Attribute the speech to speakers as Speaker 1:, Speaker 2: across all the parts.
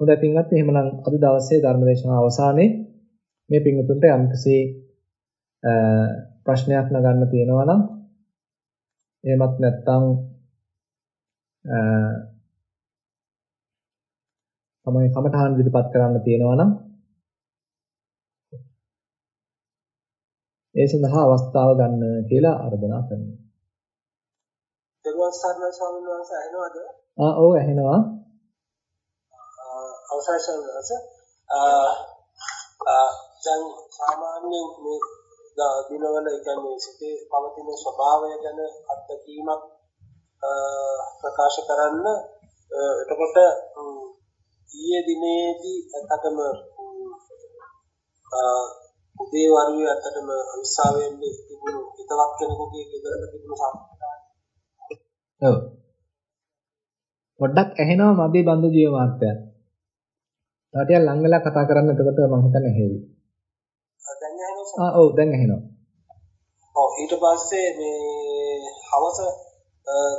Speaker 1: හොඳයි පින්වත් එහෙමනම් අද දවසේ ධර්මදේශනාව අවසානයේ මේ පින්වතුන්ට යම්කිසි ප්‍රශ්නයක් නගන්න තියෙනවා නම් එහෙමත් නැත්නම් තමයි කමඨාන් ඉදිරිපත් කරන්න තියෙනවා නම් ඒ සඳහා අවස්ථාව ගන්න කියලා ආරාධනා කරනවා.
Speaker 2: දරුවන් සර්ණ ස්වාමීන් වහන්සේ ඇහෙනවද?
Speaker 1: ආ ඔව් ඇහෙනවා.
Speaker 2: අවසරයි ස්වාමීන් වහන්සේ. දැන් සාමාන්‍යයෙන් මේ දිනවල ඒ කියන්නේ සිතේ පවතින ස්වභාවය ගැන අත්දැකීමක් ප්‍රකාශ කරන්න එතකොට ඊයේ දිනේදී ඇත්තටම උදේ වරුවේ ඇත්තටම අවිස්සාවෙන් තිබුණු හිතවත් කෙනෙකුගේ ගෙදරක තිබුණු සම්ප්‍රදාය.
Speaker 1: ඔව්. පොඩ්ඩක් ඇහෙනවා මදි බඳු ජීව මාත්‍යා. තව ටිකක් ලං වෙලා කතා කරන්න එතකොට මම හිතන්නේ ඇහෙවි.
Speaker 2: දැන් ඇහෙනවද?
Speaker 1: ආ ඔව් දැන් ඇහෙනවා.
Speaker 2: ඔව් ඊට පස්සේ මේ හවස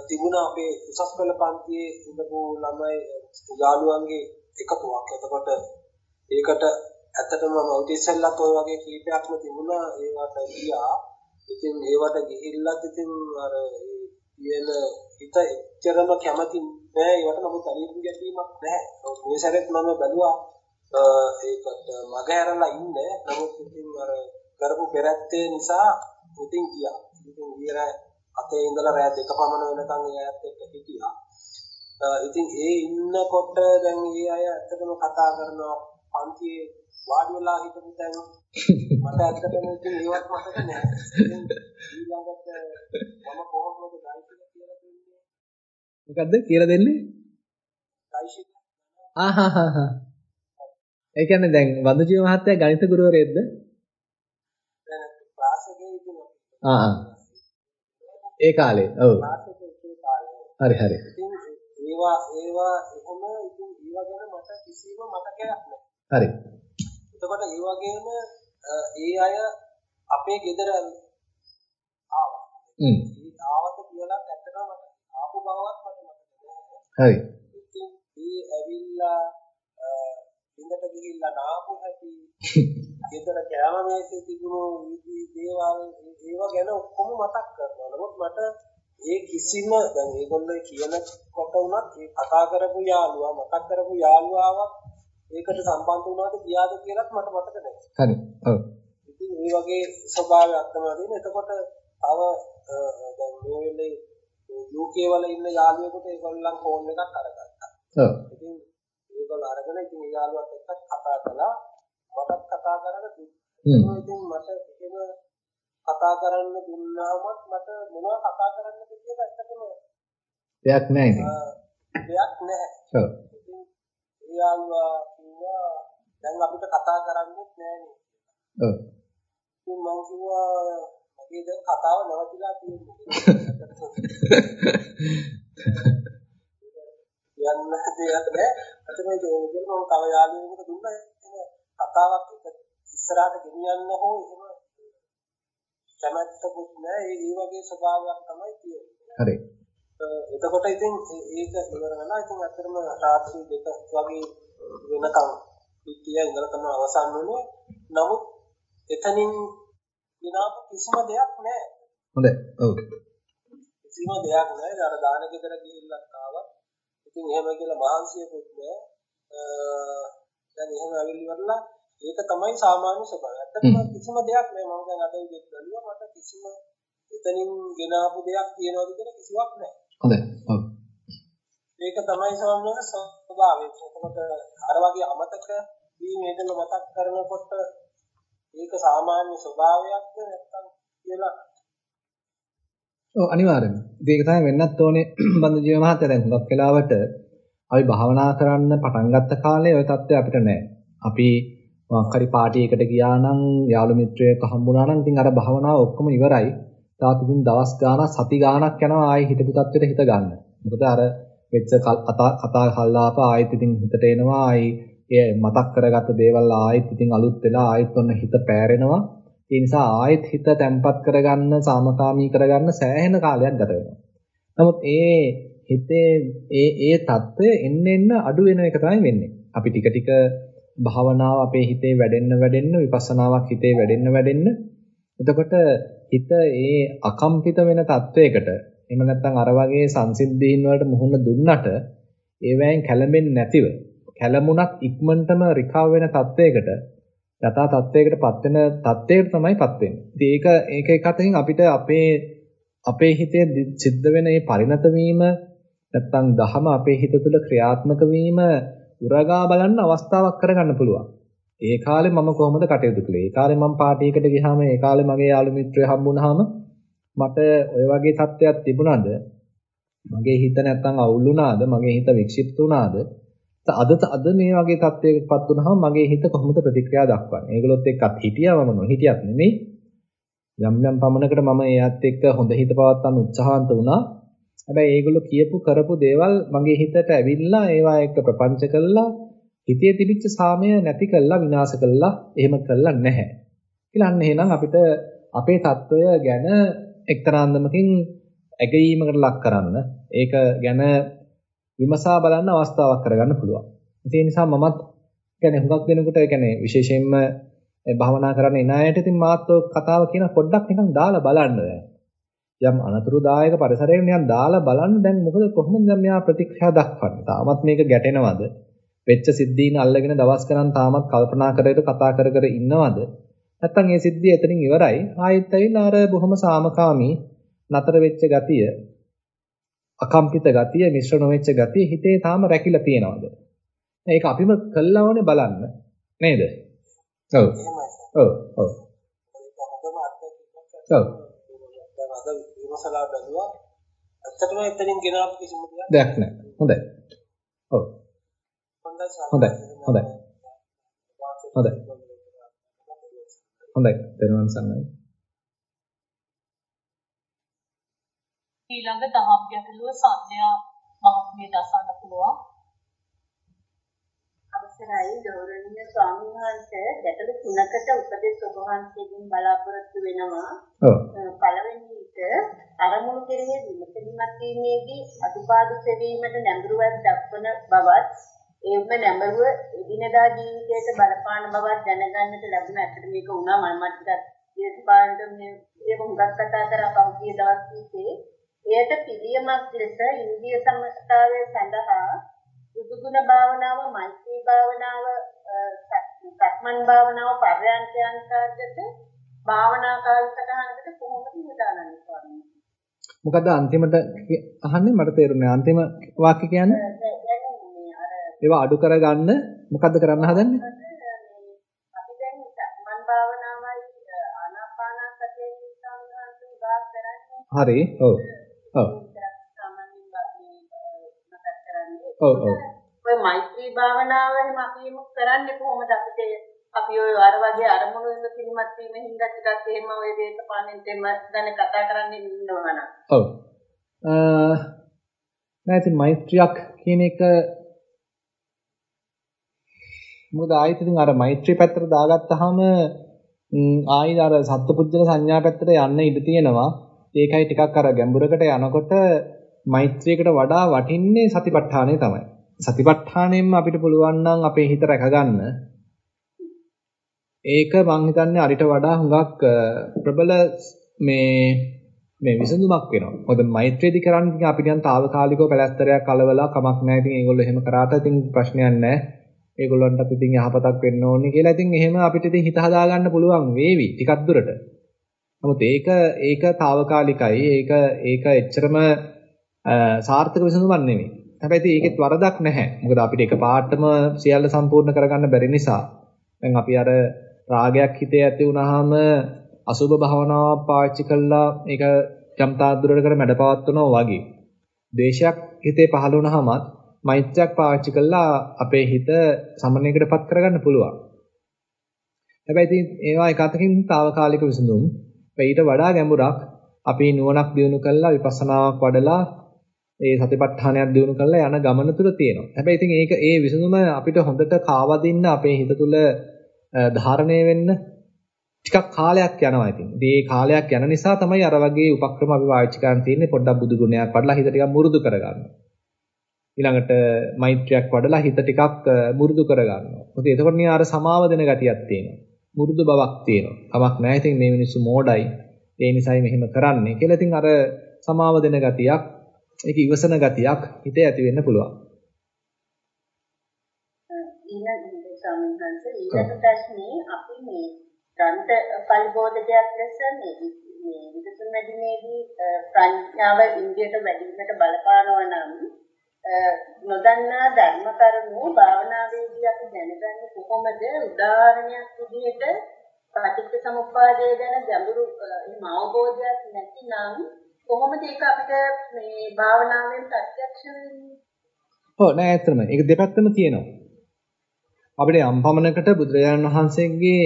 Speaker 2: තිබුණා අපේ උසස් පෙළ පන්තියේ ඉඳපු ළමයි යාළුවන්ගේ එකතුවක්. එතකොට ඒකට ඇත්තටම මම උදේසෙල්ලත් ওই වගේ කීපයක්ම තිබුණා ඒවට ගියා. ඉතින් ඒවට ගිහිල්ලත් ඉතින් අර කියන හිත එච්චරම කැමති නෑ ඒවට නමුත් අනිත් ගැටීමක් නෑ. මේ සැරේත් මම බැලුවා ඒකට මග හැරලා ඉන්න. නමුත් ඉතින් අර කරපු පෙරැත්තේ නිසා ඉතින් ගියා. ඉතින් ඊයර අතේ ඉඳලා රෑ දෙක පමණ වෙනකන් ඒ අයත් එක්ක හිටියා. ඉතින් ඒ ඉන්නකොට දැන් ඒ අය ඇත්තටම කතා කරනවා පන්තියේ වාඩි වෙලා හිටපු තැන මට ඇත්තටම ඉතින් ඒවත් මතක නෑ. ඊළඟට මම කොහොමද ගයිඩ් කියලා දෙන්නේ?
Speaker 1: මොකද්ද කියලා දෙන්නේ? ආහහහ. ඒ කියන්නේ දැන් වඳුජීව මහත්තයා ගණිත ගුරුවරයෙක්ද? ආ. ඒ කාලේ. ඔව්. හරි හරි.
Speaker 2: ඒවා ඒවා එහෙම ඉතින් ඒවා ගැන මට කිසිම මතකයක් නැහැ.
Speaker 1: හරි.
Speaker 2: එතකොට ඒ වගේම ඒ අය අපේ ගෙදර ආවා.
Speaker 1: හ්ම්.
Speaker 2: ආවත කියලා ඇත්තටම මට ආපු බවවත්.
Speaker 1: හරි.
Speaker 2: ඉතින් ඒ ඇවිල්ලා ඉඳට ගිහිල්ලා නාපු හැටි ගෙදර කෑම මේසේ තිබුණු විදි දේවල් ඒව ගැන ඔක්කොම මතක් කරනවා. නමුත් මට ඒ කිසිම දැන් ඒගොල්ලෝ කියනකොට උනත් ඒ කතා කරපු යාළුවා මතක් කරපු යාළුවාවක් ඒකට සම්බන්ධ වුණාද ගියාද කියලාත් මට මතක නැහැ.
Speaker 1: හරි. ඔව්.
Speaker 2: ඉතින් මේ වගේ ස්වභාවයක් තමයි තියෙන්නේ. එතකොට තව දැන් මේ වෙලේ UK වල ඉන්න යාළුවෙකුට ඒගොල්ලන් ෆෝන් එකක් අරගත්තා.
Speaker 1: ඔව්.
Speaker 2: ඉතින් ඒගොල්ලෝ අරගෙන ඉතින් ඒ යාළුවත් එක්ක කතා කළා. මටත් කතා කරන්න දුන්නා. ඉතින් මට එහෙම කතා කරන්න දුන්නාමත් මට මොනවද කතා කරන්නද කියලා ඇත්තටම
Speaker 1: දෙයක් නැහැ නේ.
Speaker 2: දෙයක් නැහැ.
Speaker 1: ඔව්.
Speaker 2: ඉතින් ඒ යාළුවා කිව්වා දැන් අපිට කතා කරන්නෙත් නෑනේ.
Speaker 1: ඔව්.
Speaker 2: ඉතින් මම කිව්වා මගේ දැන් කතාව නවතිලා තියෙන්නේ. යන්න දෙයක් නෑ. අතන මේ කියන මම තව යාළුවෙකුට දුන්නා කතාවක් එක ඉස්සරහට ගෙනියන්න හෝ එහෙම කැමැත්තකුත් නෑ. ඒ වගේ ස්වභාවයක් තමයි තියෙන්නේ.
Speaker 1: හරි.
Speaker 2: එතකොට ඉතින් ඒක ඉවර වෙනවා. ඉතින් අත්‍තරම රාත්‍රී දෙක වගේ වෙනකම් පිටිය ඉඳලා තමයි අවසන් වුනේ. නමුත් එතනින් විනාප කිසිම දෙයක් නැහැ.
Speaker 1: හොඳයි. ඔව්.
Speaker 2: කිසිම දෙයක් නැහැ. අර දාන ගෙදර ගිහිල්ලක් ආවා. ඉතින් එහෙම කියලා මහන්සියකුත් නැහැ. දැන් එහෙම ඇවිල්ලිවරලා ඒක තමයි සාමාන්‍ය ස්වභාවය. ඇත්තටම කිසිම දෙයක් නැහැ. මම දැන් අද උදේ බැලුවා මට කිසිම එතනින් ගෙනාපු දෙයක් තියනවද කියලා කිසිවක් නැහැ.
Speaker 1: හොඳයි. ඔව්.
Speaker 2: ඒක තමයි සාමාන්‍ය ස්වභාවය. එතකොට අර වගේ අමතක වීමේදම මතක් කරනකොට ඒක සාමාන්‍ය ස්වභාවයක්ද නැත්නම් කියලා
Speaker 1: ඔව් අනිවාර්යෙන්ම. ඒක තමයි වෙන්නත් ඕනේ බඳ ජීව මහත්තයා දැන් හුඟක් වෙලාවට අපි භාවනා කරන්න පටන් ගත්ත කාලේ ওই தත්ත්වය අපිට නැහැ. අපි මොකක් හරි පාටි එකට ගියා නම් යාළු මිත්‍රයෙක් හම්බුණා නම් ඉතින් අර භාවනාව ඔක්කොම ඉවරයි. තාත් ඉතින් දවස් ගාණක් සති ගාණක් යනවා ආයේ හිතපු தත්ත්වෙට හිත ගන්න. මොකද අර වෙච්ච කතා කල්ලාප ආයෙත් ඉතින් හිතට එනවා ආයේ ඒ මතක් කරගත්ත දේවල් ආයෙත් ඉතින් අලුත් වෙලා ආයෙත් ඔන්න හිත පෑරෙනවා. ඒ නිසා ආයෙත් හිත තැම්පත් කරගන්න, සාමකාමී කරගන්න සෑහෙන කාලයක් ගත වෙනවා. නමුත් ඒ හිතේ ඒ ඒ తত্ত্বය එන්න එන්න අඩු වෙන එක තමයි වෙන්නේ. අපි ටික ටික භාවනාව අපේ හිතේ වැඩෙන්න වැඩෙන්න විපස්සනාවක් හිතේ වැඩෙන්න වැඩෙන්න එතකොට හිත ඒ අකම්පිත වෙන තත්වයකට එහෙම නැත්නම් අර වගේ සංසිද්ධීන් වලට මුහුණ දුන්නට ඒවැයින් කැළඹෙන්නේ නැතිව කැළඹුණත් ඉක්මනටම රිකවර් වෙන තත්වයකට යථා තත්වයකටපත් වෙන තත්වයකට තමයිපත් වෙන්නේ. ඉතින් ඒක ඒක එක අතකින් අපිට අපේ අපේ හිතේ සිද්ධ වෙන මේ පරිණත වීම නැත්නම් දහම අපේ හිත තුළ ක්‍රියාත්මක වීම උරගා බලන්න අවස්ථාවක් කරගන්න පුළුවන්. ඒ කාලේ මම කොහොමද කටයුතු කළේ? ඒ කාලේ මම පාටියකට ගියාම ඒ කාලේ මගේ යාළු මිත්‍රයෝ හම්බුනහම මට ඔය වගේ තත්ත්වයක් තිබුණාද? මගේ හිත නැත්තම් අවුල් වුණාද? මගේ හිත වික්ෂිප්ත වුණාද? අද අද මේ වගේ තත්ත්වයකටපත් වුනහම මගේ හිත කොහොමද ප්‍රතික්‍රියා දක්වන්නේ? ඒගොල්ලොත් එක්කත් හිටියාම නොහිටියත් නෙමෙයි. යම් යම් පමණකට මම එයාත් එක්ක හොඳ හිත පවත්වන්න උත්සාහන්ත වුණා. හැබැයි ඒගොල්ලෝ කියපු කරපු දේවල් මගේ හිතට ඇවිල්ලා ඒවා එක්ක ප්‍රපංච කළා. හිතේ තිබිච්ච සාමය නැති කළා, විනාශ කළා, එහෙම කළා නැහැ. කියලා අන්න එහෙනම් අපිට අපේ తত্ত্বය ගැන එක්තරාන්දමකින් ඇගීමකට ලක් කරන්න ඒක ගැන විමසා බලන්න අවස්ථාවක් කරගන්න පුළුවන්. ඒ නිසා මමත් කියන්නේ හුඟක් දෙනකොට ඒ කියන්නේ විශේෂයෙන්ම භවනා කරන්න එන අයට ඉතින් මාත් කතාව කියන පොඩ්ඩක් නිකන් දාලා බලන්න යම් අනතුරුදායක පරිසරයක නිකන් දාලා බලන්න දැන් මොකද කොහොමද දැන් මෙයා ප්‍රතික්‍රියා දක්වන්නේ? තාමත් මේක ගැටෙනවද? වෙච්ච සිද්ධීන් අල්ලගෙන දවස් ගණන් තාමත් කල්පනා කරගෙන කතා කර කර ඉන්නවද? නැත්තම් මේ සිද්ධිය එතනින් ඉවරයි. ආයෙත් ඇවිල්ලා අර බොහොම සාමකාමී නතර වෙච්ච ගතිය, අකම්පිත ගතිය, මිශ්‍ර නොවෙච්ච ගතිය හිතේ තාම රැකිලා තියෙනවද? ඒක අපිම කළා ඕනේ බලන්න. නේද? ඔව්. ඔව්. ඔව්. ඔව්.
Speaker 2: දැන් අද විමසලා බැලුවා. ඇත්තටම එතනින් ගෙනාපු කිසිම
Speaker 1: දෙයක් නැහැ. හොඳයි. ඔව්. හොඳයි. හොඳයි. හොඳයි. හොඳයි. දරුවන් සන්නයි.
Speaker 3: ඊළඟ දහම් ගැටලුව සංඥා මහත්මියට අසන්න පුළුවන්.
Speaker 4: අවසරයි ගෞරවනීය ස්වාමීන් වහන්සේ ගැටලු තුනකට උපදෙස් ඔබ වහන්සේගෙන් බලාපොරොත්තු වෙනවා.
Speaker 1: ඔව්.
Speaker 4: පළවෙනි එක අරමුණු කෙරෙහි විමසීමක් වීමේදී අදුපාදු සෙවීමට නැඹුරුවක් දක්වන බවත් එම නැඹුරුව එදිනදා ජීවිතයට බලපාන බවක් දැනගන්නට ලැබුණ ඇත්තට මේක වුණා මම මට ඊටපාන්ත මේ ඒක හුඟක් කතා කරා පහුගිය දවස් කීපේ එයට පිළියමක් ලෙස ඉන්දිය සම්මතතාවය සඳහා බුදුගුණ භාවනාව මෛත්‍රී භාවනාව සක්මන් භාවනාව පර්යන්තයන්කාරකට භාවනා කාලසටහනකට කොහොමද හිතානන්නේ ස්වාමීනි
Speaker 1: මොකද අන්තිමට අහන්නේ මට තේරුණේ අන්තිම වාක්‍ය කියන්නේ ඒවා අඩු කරගන්න මොකද්ද කරන්න හදන්නේ?
Speaker 4: අපි දැන් මන් භාවනාවයි ආනාපානසතිය.
Speaker 1: හරි. ඔව්. ඔව්. ඔව් ඔව්.
Speaker 4: ඔය මෛත්‍රී භාවනාව එහෙම අපි එමුක් කරන්නේ කොහොමද අපිට අපි ඔය අර වගේ අරමුණු වෙන පිළිමත් වීම හින්දා ටිකක් එහෙම ඔය දේශපාලනෙත් එම දැන කතා කරන්නේ ඉන්නවනම්.
Speaker 1: ඔව්. අ නැති මෛත්‍රියක් කියන එක මොකද ආයෙත් ඉතින් අර මෛත්‍රී පැත්තට දාගත්තාම ආයෙත් අර සත්පුද්ගල සංඥා පැත්තට යන්න ඉඩ තියෙනවා. ඒකයි ටිකක් අර ගැඹුරකට යනකොට මෛත්‍රියකට වඩා වටින්නේ සතිපට්ඨානය තමයි. සතිපට්ඨානයෙන්ම අපිට පුළුවන් නම් අපේ හිත රැකගන්න. ඒක මං හිතන්නේ අරිට වඩා හුඟක් ප්‍රබල මේ මේ විසඳුමක් වෙනවා. මොකද මෛත්‍රියදී කරන්නේ ඉතින් අපිට නම් తాවකාලිකව පැලැස්තරයක් කලවලා කමක් නැහැ. ඉතින් ඒගොල්ලෝ එහෙම කරාට ඉතින් ප්‍රශ්නයක් නැහැ. ඒගොල්ලන්ටත් ඉතින් යහපතක් වෙන්න ඕනේ කියලා ඉතින් එහෙම අපිට ඉතින් හිත හදාගන්න පුළුවන් වේවි ටිකක් දුරට. නමුත් ඒක ඒක తాවකාලිකයි. ඒක ඒක එච්චරම සාර්ථක විසඳුමක් නෙමෙයි. හැබැයි ඉතින් ඒකෙත් වරදක් නැහැ. මොකද අපිට එකපාරටම සියල්ල සම්පූර්ණ කරගන්න බැරි නිසා. දැන් අපි අර රාගයක් හිතේ ඇති වුනහම අසුබ භාවනාවක් පාවිච්චි කළා ඒක යම් තාද්දුරකට මැඩපවත්වනවා වගේ. ද්වේෂයක් හිතේ පහළ වුනහමත් මෛත්‍රියක් පාවිච්චි කළා අපේ හිත සමනයකටපත් කරගන්න පුළුවන්. හැබැයි ඉතින් ඒවා එක අතකින් తాවකාලික විසඳුම්. ඊට වඩා ගැඹුරක් අපි නුවණක් දියුණු කළා විපස්සනාවක් වඩලා ඒ සතිපට්ඨානයක් දියුණු කරලා යන ගමන තුල තියෙනවා. හැබැයි ඉතින් ඒක ඒ විසඳුම අපිට හොඳට කාවදින්න අපේ හිත තුල ධාරණය වෙන්න ටිකක් කාලයක් යනවා ඉතින්. ඉතින් මේ කාලයක් යන නිසා තමයි අර වගේ උපක්‍රම අපි පාවිච්චි කරන් තියෙන්නේ පොඩ්ඩක් බුදු ගුණයක් වඩලා හිත ටිකක් මුරුදු කරගන්න. ඊළඟට මෛත්‍රියක් වඩලා හිත ටිකක් මුරුදු කරගන්නවා. මොකද එතකොට නිය අර සමාව දෙන ගතියක් තියෙනවා. මුරුදු බවක් තියෙනවා. කමක් නැහැ. ඉතින් මේ මිනිස්සු මෝඩයි. ඒ නිසායි මෙහෙම කරන්නේ කියලා ඉතින් අර සමාව දෙන ගතියක්, ඒක ඉවසන ගතියක් හිතේ ඇති වෙන්න පුළුවන්.
Speaker 4: ඊළඟ සම්හන්ස ඊළඟ ප්‍රශ්නේ අපි මේ ග්‍රන්ථ පරිබෝධකයක් ලෙස මේ මේ විදසුන් වැඩිමේදී ප්‍රඥාව ඉන්දියට වැඩිවීමට බලපානවා නම් නොදන්නා ධර්ම කරුණු භාවනාවේදී අපි දැනගන්නේ කොහොමද උදාහරණයක් විදිහට පටිච්ච සමුප්පාදය ගැන ගැඹුරු එහෙම අවබෝධයක් නැතිනම් කොහොමද ඒක අපිට මේ භාවනාවෙන් ප්‍රත්‍යක්ෂ වෙන්නේ?
Speaker 1: ඔව් නෑ ඇත්තම ඒක දෙපැත්තම තියෙනවා. අපිට යම් පමණකට බුදුරජාණන් වහන්සේගේ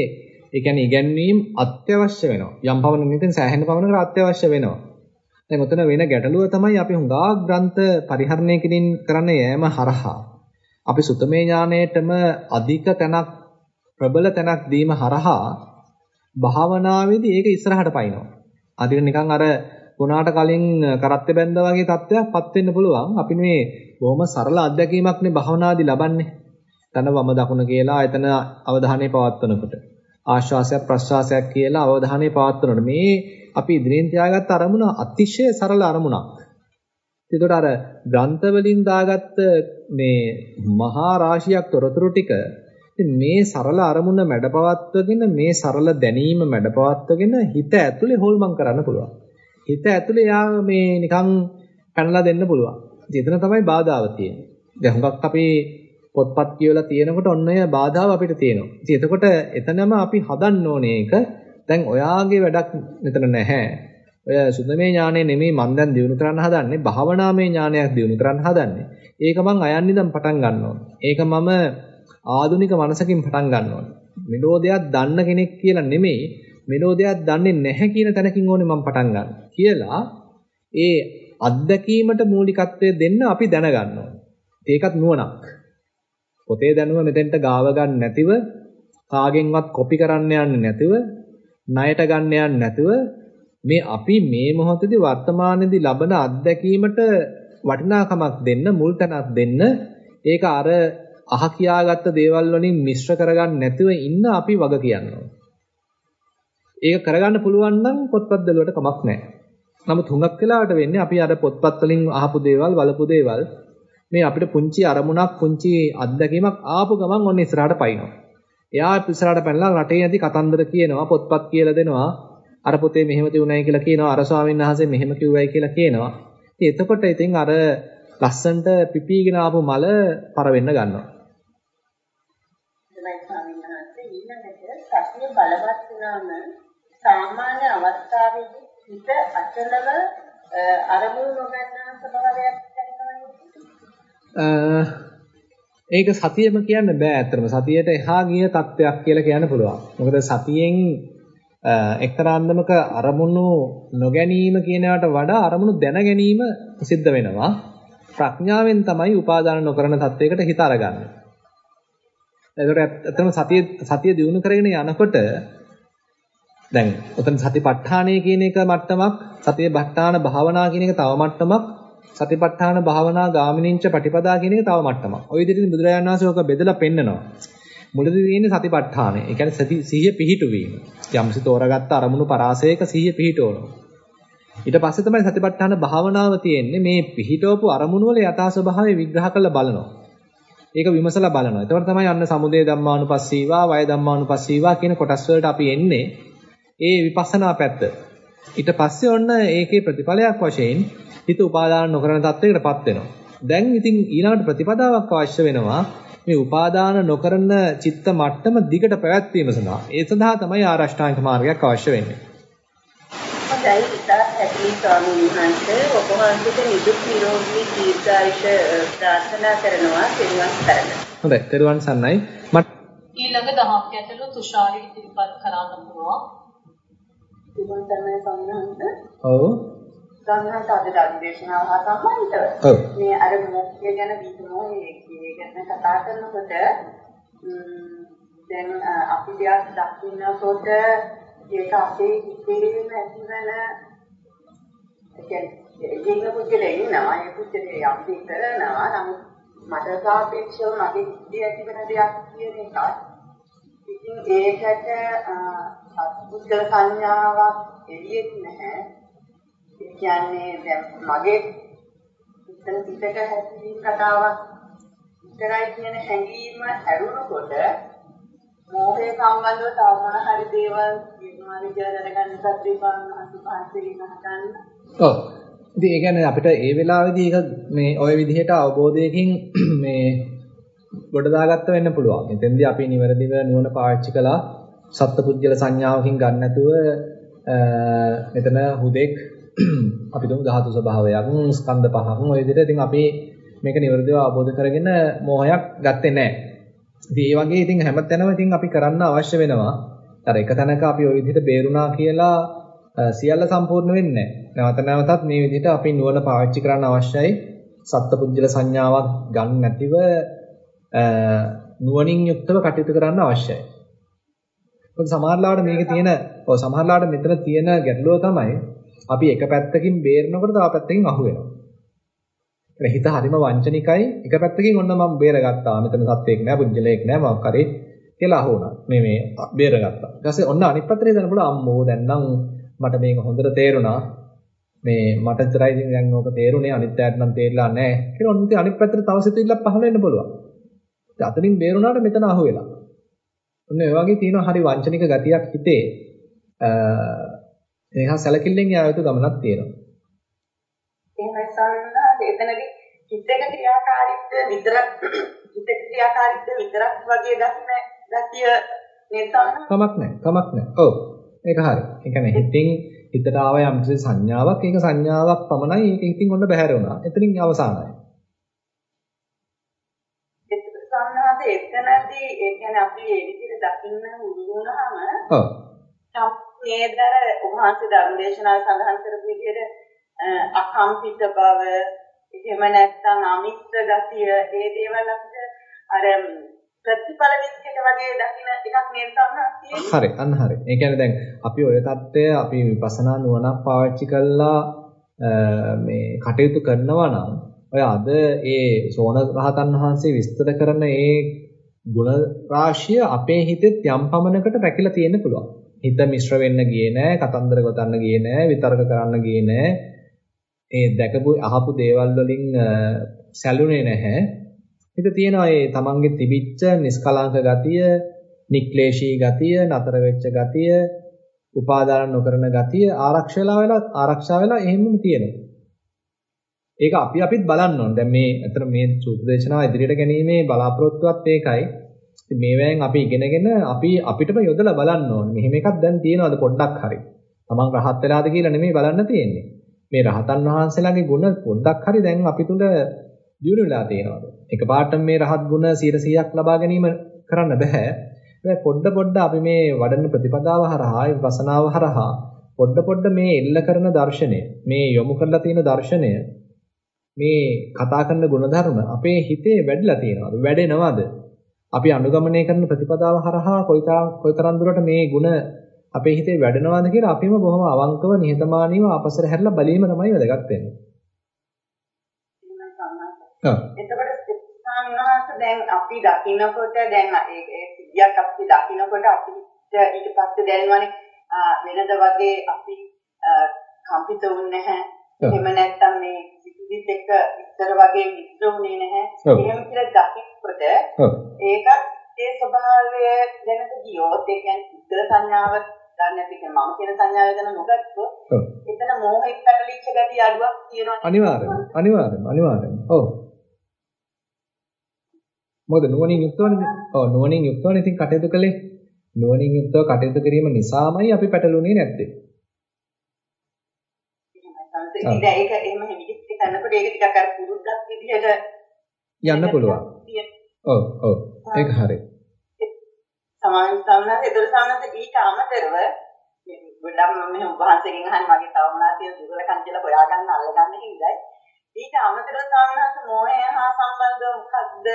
Speaker 1: ඒ කියන්නේ ඉගැන්වීම් අත්‍යවශ්‍ය වෙනවා. යම් පමණකින් සෑහෙන පමණකට අත්‍යවශ්‍ය වෙනවා. දැන් උතන වෙන ගැටලුව තමයි අපි හුඟා ග්‍රන්ථ පරිහරණය කිරීම කරන්න යෑම හරහා අපි සුතමේ ඥාණයටම අධික තැනක් ප්‍රබල තැනක් දීම හරහා භාවනාවේදී ඒක ඉස්සරහට පයින්නවා. අදිට නිකන් අර ගුණාට කලින් කරත්තේ බැඳා වගේ තත්ත්වයක්පත් වෙන්න පුළුවන්. අපි මේ බොහොම සරල අත්දැකීමක්නේ භාවනාදී ලබන්නේ. තන වම දකුණ කියලා එතන අවධානය පවත්වනකොට ආශ්වාසයක් ප්‍රශ්වාසයක් කියලා අවධානය පවත්වනකොට මේ අපි ඉදිරියෙන් තියාගත්ත අරමුණ අතිශය සරල අරමුණක්. ඒකට අර ග්‍රන්ථ වලින් දාගත්ත මේ මහා රාශියක් තොරතුරු ටික මේ සරල අරමුණ මැඩපවත්වගෙන මේ සරල දැනීම මැඩපවත්වගෙන හිත ඇතුලේ හොල්මන් කරන්න පුළුවන්. හිත ඇතුලේ යා මේ නිකන් පැනලා දෙන්න පුළුවන්. ඉතින් එතන තමයි බාධාව තියෙන්නේ. දැන් හුඟක් අපි පොත්පත් කියවලා තියෙනකොට ඔන්න ඔය බාධාව අපිට තියෙනවා. ඉතින් එතකොට එතනම අපි හදන්න ඕනේ ඒක. දැන් ඔයාගේ වැඩක් මෙතන නැහැ. ඔය සුදමේ ඥානෙ නෙමෙයි මම දැන් දිනු කරන්න හදන්නේ. භාවනාමය ඥානයක් දිනු කරන්න හදන්නේ. ඒක මං අයන්නිදම් පටන් ගන්න ඒක මම ආධුනික මනසකින් පටන් ගන්න ඕනේ. මෙලෝදයක් දන්න කෙනෙක් කියලා නෙමෙයි මෙලෝදයක් දන්නේ නැහැ කියන තැනකින් ඕනේ මම පටන් ගන්න. කියලා ඒ අත්දැකීමට මූලිකත්වය දෙන්න අපි දැනගන්න ඕනේ. ඒකත් නුවණක්. පොතේ දැනුම මෙතෙන්ට ගාව ගන්න නැතිව කාගෙන්වත් කොපි කරන්න යන්නේ නැතිව ණයට ගන්න යන්නේ නැතිව මේ අපි මේ මොහොතේදී වර්තමානයේදී ලබන අත්දැකීමට වටිනාකමක් දෙන්න මුල් තැනක් දෙන්න ඒක අර අහ කියාගත්ත දේවල් වලින් මිශ්‍ර කරගන්න නැතිව ඉන්න අපි වග කියනවා. ඒක කරගන්න පුළුවන් නම් පොත්පත් දලුවට කමක් නැහැ. නමුත් හුඟක් වෙලාවට වෙන්නේ අපි අර පොත්පත් වලින් අහපු දේවල්, බලපු දේවල් මේ අපිට පුංචි අරමුණක්, පුංචි අත්දැකීමක් ආපු ගමන් ඔන්න ඉස්සරහට පයින්නවා. එයා ඉස්සරහට පැනලා රටේ නැති කතන්දර කියනවා, පොත්පත් කියලා දෙනවා. අර පොතේ මෙහෙම තියුණයි කියලා කියනවා, අර ස්වාමීන් වහන්සේ මෙහෙම කිව්වයි කියලා කියනවා. ඉතින් එතකොට ඉතින් අර ලස්සන්ට පිපිගෙන ආපු මල පර වෙන්න ගන්නවා.
Speaker 4: සතිය බලවත් වුණාම සාමාන්‍ය අවස්ථාවේදී හිත අචලව අරමුණු නොගන්නා ස්වභාවයක්
Speaker 1: ඒක සතියෙම කියන්න බෑ ඇත්තටම සතියට එහා ගිය තත්වයක් කියලා කියන්න පුළුවන්. මොකද සතියෙන් එක්තරා අන්දමක අරමුණු නොගැනීම කියනවට වඩා අරමුණු දැන ගැනීම සිද්ධ වෙනවා. ප්‍රඥාවෙන් තමයි උපාදාන නොකරන තත්වයකට හිත අරගන්නේ. එතකොට ඇත්තටම සතිය සතිය දිනු කරගෙන යනකොට දැන් උතන සතිපට්ඨානය කියන එක මට්ටමක් සතිපට්ඨාන භාවනා කියන එක තව මට්ටමක් සතිපට්ඨාන භාවනා ගාමිනින්ච පටිපදා කියන එක තව මට්ටමක්. ওই විදිහට බුදුරජාණන් වහන්සේ ඔක බෙදලා පෙන්නනවා. මුලදී තියෙන්නේ සතිපට්ඨානය. ඒ කියන්නේ සති සිහිය පිහිටුවීම. යම්සි තෝරාගත්ත අරමුණු පරාසයක සිහිය පිහිටවනවා. ඊට පස්සේ තමයි සතිපට්ඨාන භාවනාව තියෙන්නේ. මේ පිහිටවපු අරමුණු වල යථා ස්වභාවය විග්‍රහ කරලා බලනවා. ඒක විමසලා බලනවා. එතකොට තමයි අන්න සමුදය ධම්මානුපස්සීවා, වය ධම්මානුපස්සීවා කියන කොටස් වලට අපි එන්නේ. ඒ විපස්සනා පැත්ත. ඊට පස්සේ ඔන්න ඒකේ ප්‍රතිඵලයක් වශයෙන් හිත උපාදාන නොකරන තත්වයකටපත් වෙනවා. දැන් ඉතින් ඊළඟට ප්‍රතිපදාවක් අවශ්‍ය වෙනවා. මේ උපාදාන නොකරන චිත්ත මට්ටම දිගට පැවැත්වීම සඳහා. ඒ සඳහා තමයි ආරෂ්ඨාංග මාර්ගයක් අවශ්‍ය වෙන්නේ.
Speaker 4: හොඳයි ඉතා හැකි ස්වාමීන් වහන්සේ ඔබ වහන්සේට නිදුක් නිරෝගී දීර්ඝායුෂ ප්‍රාර්ථනා කරනවා සිරුවන් සරණ.
Speaker 1: හොඳයි, තෙරුවන් සරණයි. මට
Speaker 3: ඊළඟ දහම් ගැටළු තුෂාරි ඉදිරිපත් කරන්න පුළුවන්.
Speaker 4: සරණයි ස්වාමීන් වහන්සේ.
Speaker 1: ඔව්.
Speaker 4: ගන්නට අද ධර්මදේශනාව හා සම්බන්ධව
Speaker 1: ඔව්
Speaker 4: මේ අර මොක්ඛය ගැන විහිදුනෝ ඒ ගැන කතා කරනකොට දැන් අපි දෙයක් දකින්නකොට ඒක අපේ හිතේම ඇතිවන
Speaker 5: ජීවන පුද්ගලයා ඉන්නවා ඒ පුද්ගලයා යම් දේ කරනවා නමුත් මට සාපේක්ෂව මගේ ඉස්සේ ඇති වෙන දෙයක් කියන එකත් ඒකට පුද්ගල සංඥාවක් එළියෙත් නැහැ ඒ කියන්නේ දැන් මගේ ඉතන පිටක හැසිරීම කතාවක් විතරයි කියන හැඟීම ඇරුණකොට මෝහය සම්බන්ධව තව මොන හරි දේවල් කියනවා විදිහට දැනගන්න සත්‍ය පාරමහත් පහන්සේ නහතන්න.
Speaker 1: ඔව්. ඉතින් ඒ කියන්නේ අපිට ඒ වෙලාවේදී ඒක මේ ওই විදිහට අවබෝධයකින් මේ ගොඩ දාගත්ත වෙන්න පුළුවන්. එතෙන්දී අපි නිවැරදිව නුවණ පාවිච්චි කළා සත්පුද්ගල සංඥාවකින් ගන්න නැතුව මෙතන හුදෙක් අපි තුමු ධාතු ස්වභාවයක් ස්කන්ධ පහක් ඔය විදිහට ඉතින් අපි මේක නිවැරදිව අවබෝධ කරගෙන මෝහයක් ගත්තේ නැහැ. ඉතින් ඒ වගේ ඉතින් හැමතැනම ඉතින් අපි කරන්න අවශ්‍ය වෙනවා. අර එක තැනක අපි ওই විදිහට බේරුණා කියලා සියල්ල සම්පූර්ණ වෙන්නේ නැහැ. නැවත නැවතත් මේ විදිහට අපි නුවණ පාවිච්චි කරන්න අවශ්‍යයි. සත්පුද්ගල සංඥාවක් ගන්න නැතිව නුවණින් යුක්තව කටයුතු කරන්න අවශ්‍යයි. මොකද සමහරලාට මේකේ තියෙන ඔව් සමහරලාට මෙතන තියෙන ගැටලුව තමයි අපි එක පැත්තකින් බේරනකොට තව පැත්තකින් අහු වෙනවා. ඒ හිත හරිම වංචනිකයි එක පැත්තකින් ඔන්න මම බේරගත්තා. මෙතන සත්‍යයක් නෑ, පුජ්‍යලයක් නෑ, මම කරේ කියලා අහු වුණා. මේ මේ බේරගත්තා. ඊට පස්සේ ඔන්න අනිත් පැත්තට හිතන්න පුළුවන් අම්මෝ දැන් නම් මට මේක හොඳට තේරුණා. මේ මට විතරයි ඉතින් දැන් ඕක තේරුනේ අනිත් පැයට නම් තේරිලා නැහැ. කියලා ඔන්න ඉතින් අනිත් පැත්තට තව සිතුවිල්ලක් පහළ වෙන්න පුළුවන්. අතනින් බේරුණාට මෙතන අහු වෙලා. ඔන්න ඒ වගේ තියෙන හරි වංචනික ගතියක් හිතේ. ඒක සැලකිල්ලෙන් යා යුතු ගමනක් තියෙනවා.
Speaker 5: එහෙමයි සාමාන්‍යයෙන් එතනදී හිතක ක්‍රියාකාරීත්වය විතරක් හිතක ක්‍රියාකාරීත්වය විතරක් වගේ දකින්න ගතිය නේද
Speaker 1: කමක් නැහැ. කමක් නැහැ. ඔව්. ඒක හරි. ඒ කියන්නේ හිතින් හිතට ආව යම් සංඥාවක් ඒක සංඥාවක් පමණයි ඒක හිතින් ඔන්න බැහැර වුණා. එතනින් අවසానයි.
Speaker 5: ඒක සම්මාද අපි ඒ කියන්නේ අපි ඒ විදිහට දකින්න උරුුණාම
Speaker 1: ඔව්.
Speaker 5: සම්පේදර උන්වහන්සේ ධර්මදේශනා සඳහන් කරපු විදිහට අකම්පිත බව එහෙම නැත්නම් අමිත්‍ර ගතිය ඒ දේවල් අපිට අර ප්‍රතිඵල විදිහට වගේ දකින්න එකක් නේද තමයි
Speaker 1: හරි අන්න හරි. ඒ කියන්නේ දැන් අපි ওই தත්ත්වය අපි විපස්සනා නුවණක් පාවිච්චි කළා මේ කටයුතු කරනවා නම් ඔය අද ඒ සෝන රහතන් වහන්සේ විස්තර කරන ඒ ගුණ රාශිය අපේ හිතෙත් යම් පමණකට රැකිලා තියෙන්න පුළුවන්. හිත මිශ්‍ර වෙන්න ගියේ නෑ, කතන්දර ගොතන්න ගියේ නෑ, විතර්ක කරන්න ගියේ නෑ. ඒ දැකපු අහපු දේවල් වලින් සැලුනේ නැහැ. හිත තියෙනවා ඒ තමන්ගේ තිබිච්ච නිස්කලංක ගතිය, නික්ලේශී ගතිය, නතර වෙච්ච ගතිය, උපාදාන නොකරන ගතිය ආරක්ෂලා වෙලා ආරක්ෂා වෙලා එහෙමම තියෙනවා. ඒක අපි අපිත් බලන්න ඕන. දැන් මේ අතර මේ සූත්‍ර දේශනාව ඉදිරියට ගැනීමේ බලාපොරොත්තුවත් ඒකයි. මේවෙන් අපි ඉගෙනගෙන අපි අපිටම යොදලා බලන්න ඕනේ. මෙහෙම එකක් දැන් තියෙනවද පොඩ්ඩක් හරි. තමන් රහත් වෙලාද කියලා නෙමෙයි බලන්න තියෙන්නේ. මේ රහතන් වහන්සේලාගේ ගුණ පොඩ්ඩක් හරි දැන් අපි තුල දියුණු වෙලා තියෙනවද? එකපාරට මේ රහත් ගුණ 100%ක් ලබා ගැනීම කරන්න බෑ. හැබැයි පොඩ පොඩ අපි මේ වඩන ප්‍රතිපදාව හරහා විපස්සනාව හරහා පොඩ පොඩ මේ එල්ල කරන දර්ශනය මේ යොමු කරලා තියෙන දර්ශනය මේ කතා කරන ගුණධර්ම අපේ හිතේ වැඩිලා තියෙනවද වැඩෙනවද අපි අනුගමනය කරන ප්‍රතිපදාව හරහා කොයිතරම් දුරට මේ ගුණ අපේ හිතේ වැඩෙනවද කියලා අපිම බොහොම අවංකව නිහතමානීව අපසර හැරලා බලීම තමයි වැදගත් වෙන්නේ.
Speaker 5: එතකොට දැන් අපි දකින්නකොට දැන් ඒ සිද්ධියක් අපි දකින්නකොට අපිට ඊට පස්සේ දැනෙනවානේ වෙනද වගේ අපි කම්පිත වුන්නේ නැහැ. එහෙම නැත්නම් මේ සිද්ධිත් එක්ක ඉතර වගේ මිත්‍ර වුණේ නැහැ. එහෙම කියලා දකින්නකොට ඒකත් ඒ ස්වභාවය දැනට ගියොත් ඒ කියන්නේ සිද්ධ සංඥාව ගන්න නැති කියන මම කියන සංඥාව ගැන නොගත්තොත් එතන මෝහෙක් පැටලිච්ච ගතිය අඩුවක් තියෙනවා.
Speaker 1: අනිවාර්යයෙන් අනිවාර්යයෙන් අනිවාර්යයෙන් ඔව්. මොකද නුවණින් යුක්තවනේ ඔව් නුවණින් යුක්තවනේ ඉතින් කටයුතු කළේ. නුවණින් යුක්තව කටයුතු කිරීම නිසාමයි අපි පැටළුනේ නැත්තේ.
Speaker 5: ඉතින් ඒක ඒක ටිකක් අර පුරුද්දක් විදිහට
Speaker 1: යන්න පුළුවන්. ඔව් ඔව්. ඒක හරි.
Speaker 5: සමාන සම්මාස ඒතර සම්මාස ඊට අමතරව ගොඩක් මම මෙහෙම වහන්සේගෙන් අහන්නේ මගේ තව මොනවද තියෙන දුර්වලකම් කියලා හොයාගන්න අල්ලගන්න හිඳයි. ඊට අමතරව සම්මාස මොහය හා සම්බන්ධව මොකද්ද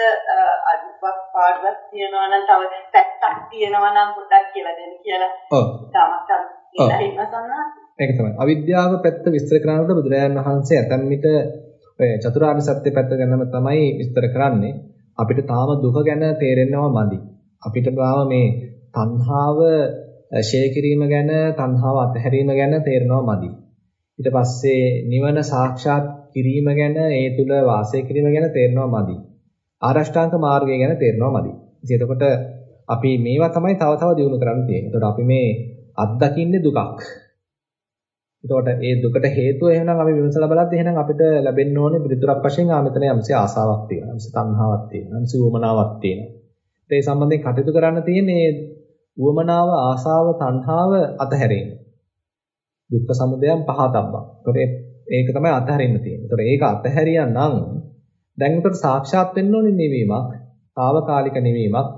Speaker 5: අදුපක් පාඩුවක් තියෙනවා නම් තව පැත්තක් තියෙනවා නම් පොඩ්ඩක් කියලා දෙන්න කියලා.
Speaker 1: ඔව්.
Speaker 5: තාමත් කියලා හිතන සම්මාස
Speaker 1: ඒක තමයි. අවිද්‍යාව පැත්ත විස්තර කරනකොට බුදුරජාණන් වහන්සේ ඇතැම් විට ඔය චතුරාර්ය සත්‍ය පැත්ත ගැනම තමයි විස්තර කරන්නේ. අපිට තාම දුක ගැන තේරෙන්නව මදි. අපිට තාම මේ තණ්හාව ෂේ කිරීම ගැන, තණ්හාව අතහැරීම ගැන තේරෙනව මදි. ඊට පස්සේ නිවන සාක්ෂාත් කිරීම ගැන, ඒ තුල වාසය කිරීම ගැන තේරෙනව මදි. ආරෂ්ඨාංග මාර්ගය ගැන තේරෙනව මදි. ඉතින් එතකොට අපි මේවා තමයි තව තව දියුණු කරන්න තියෙන්නේ. එතකොට අපි මේ අත්දකින්නේ දුකක්. එතකොට ඒ දුකට හේතුව එහෙනම් අපි විමසලා බලද්දී එහෙනම් අපිට ලැබෙන්න ඕනේ පිළිතුරක් වශයෙන් ආ මෙතන යම්සි ආසාවක් තියෙනවා. යම්සි තණ්හාවක් තියෙනවා. යම්සි උවමනාවක් තියෙනවා. ඒ සම්බන්ධයෙන් කටයුතු කරන්න තියෙන්නේ උවමනාව, ආසාව, තණ්හාව අතහැරීම. දුක්ඛ සමුදයම් පහතබ්බා. එතකොට ඒක තමයි අතහැරින්න තියෙන්නේ. එතකොට ඒක අතහැරියා නම් දැන් උතට සාක්ෂාත් වෙන්න ඕනේ නිවීමක්, తాවකාලික නිවීමක්,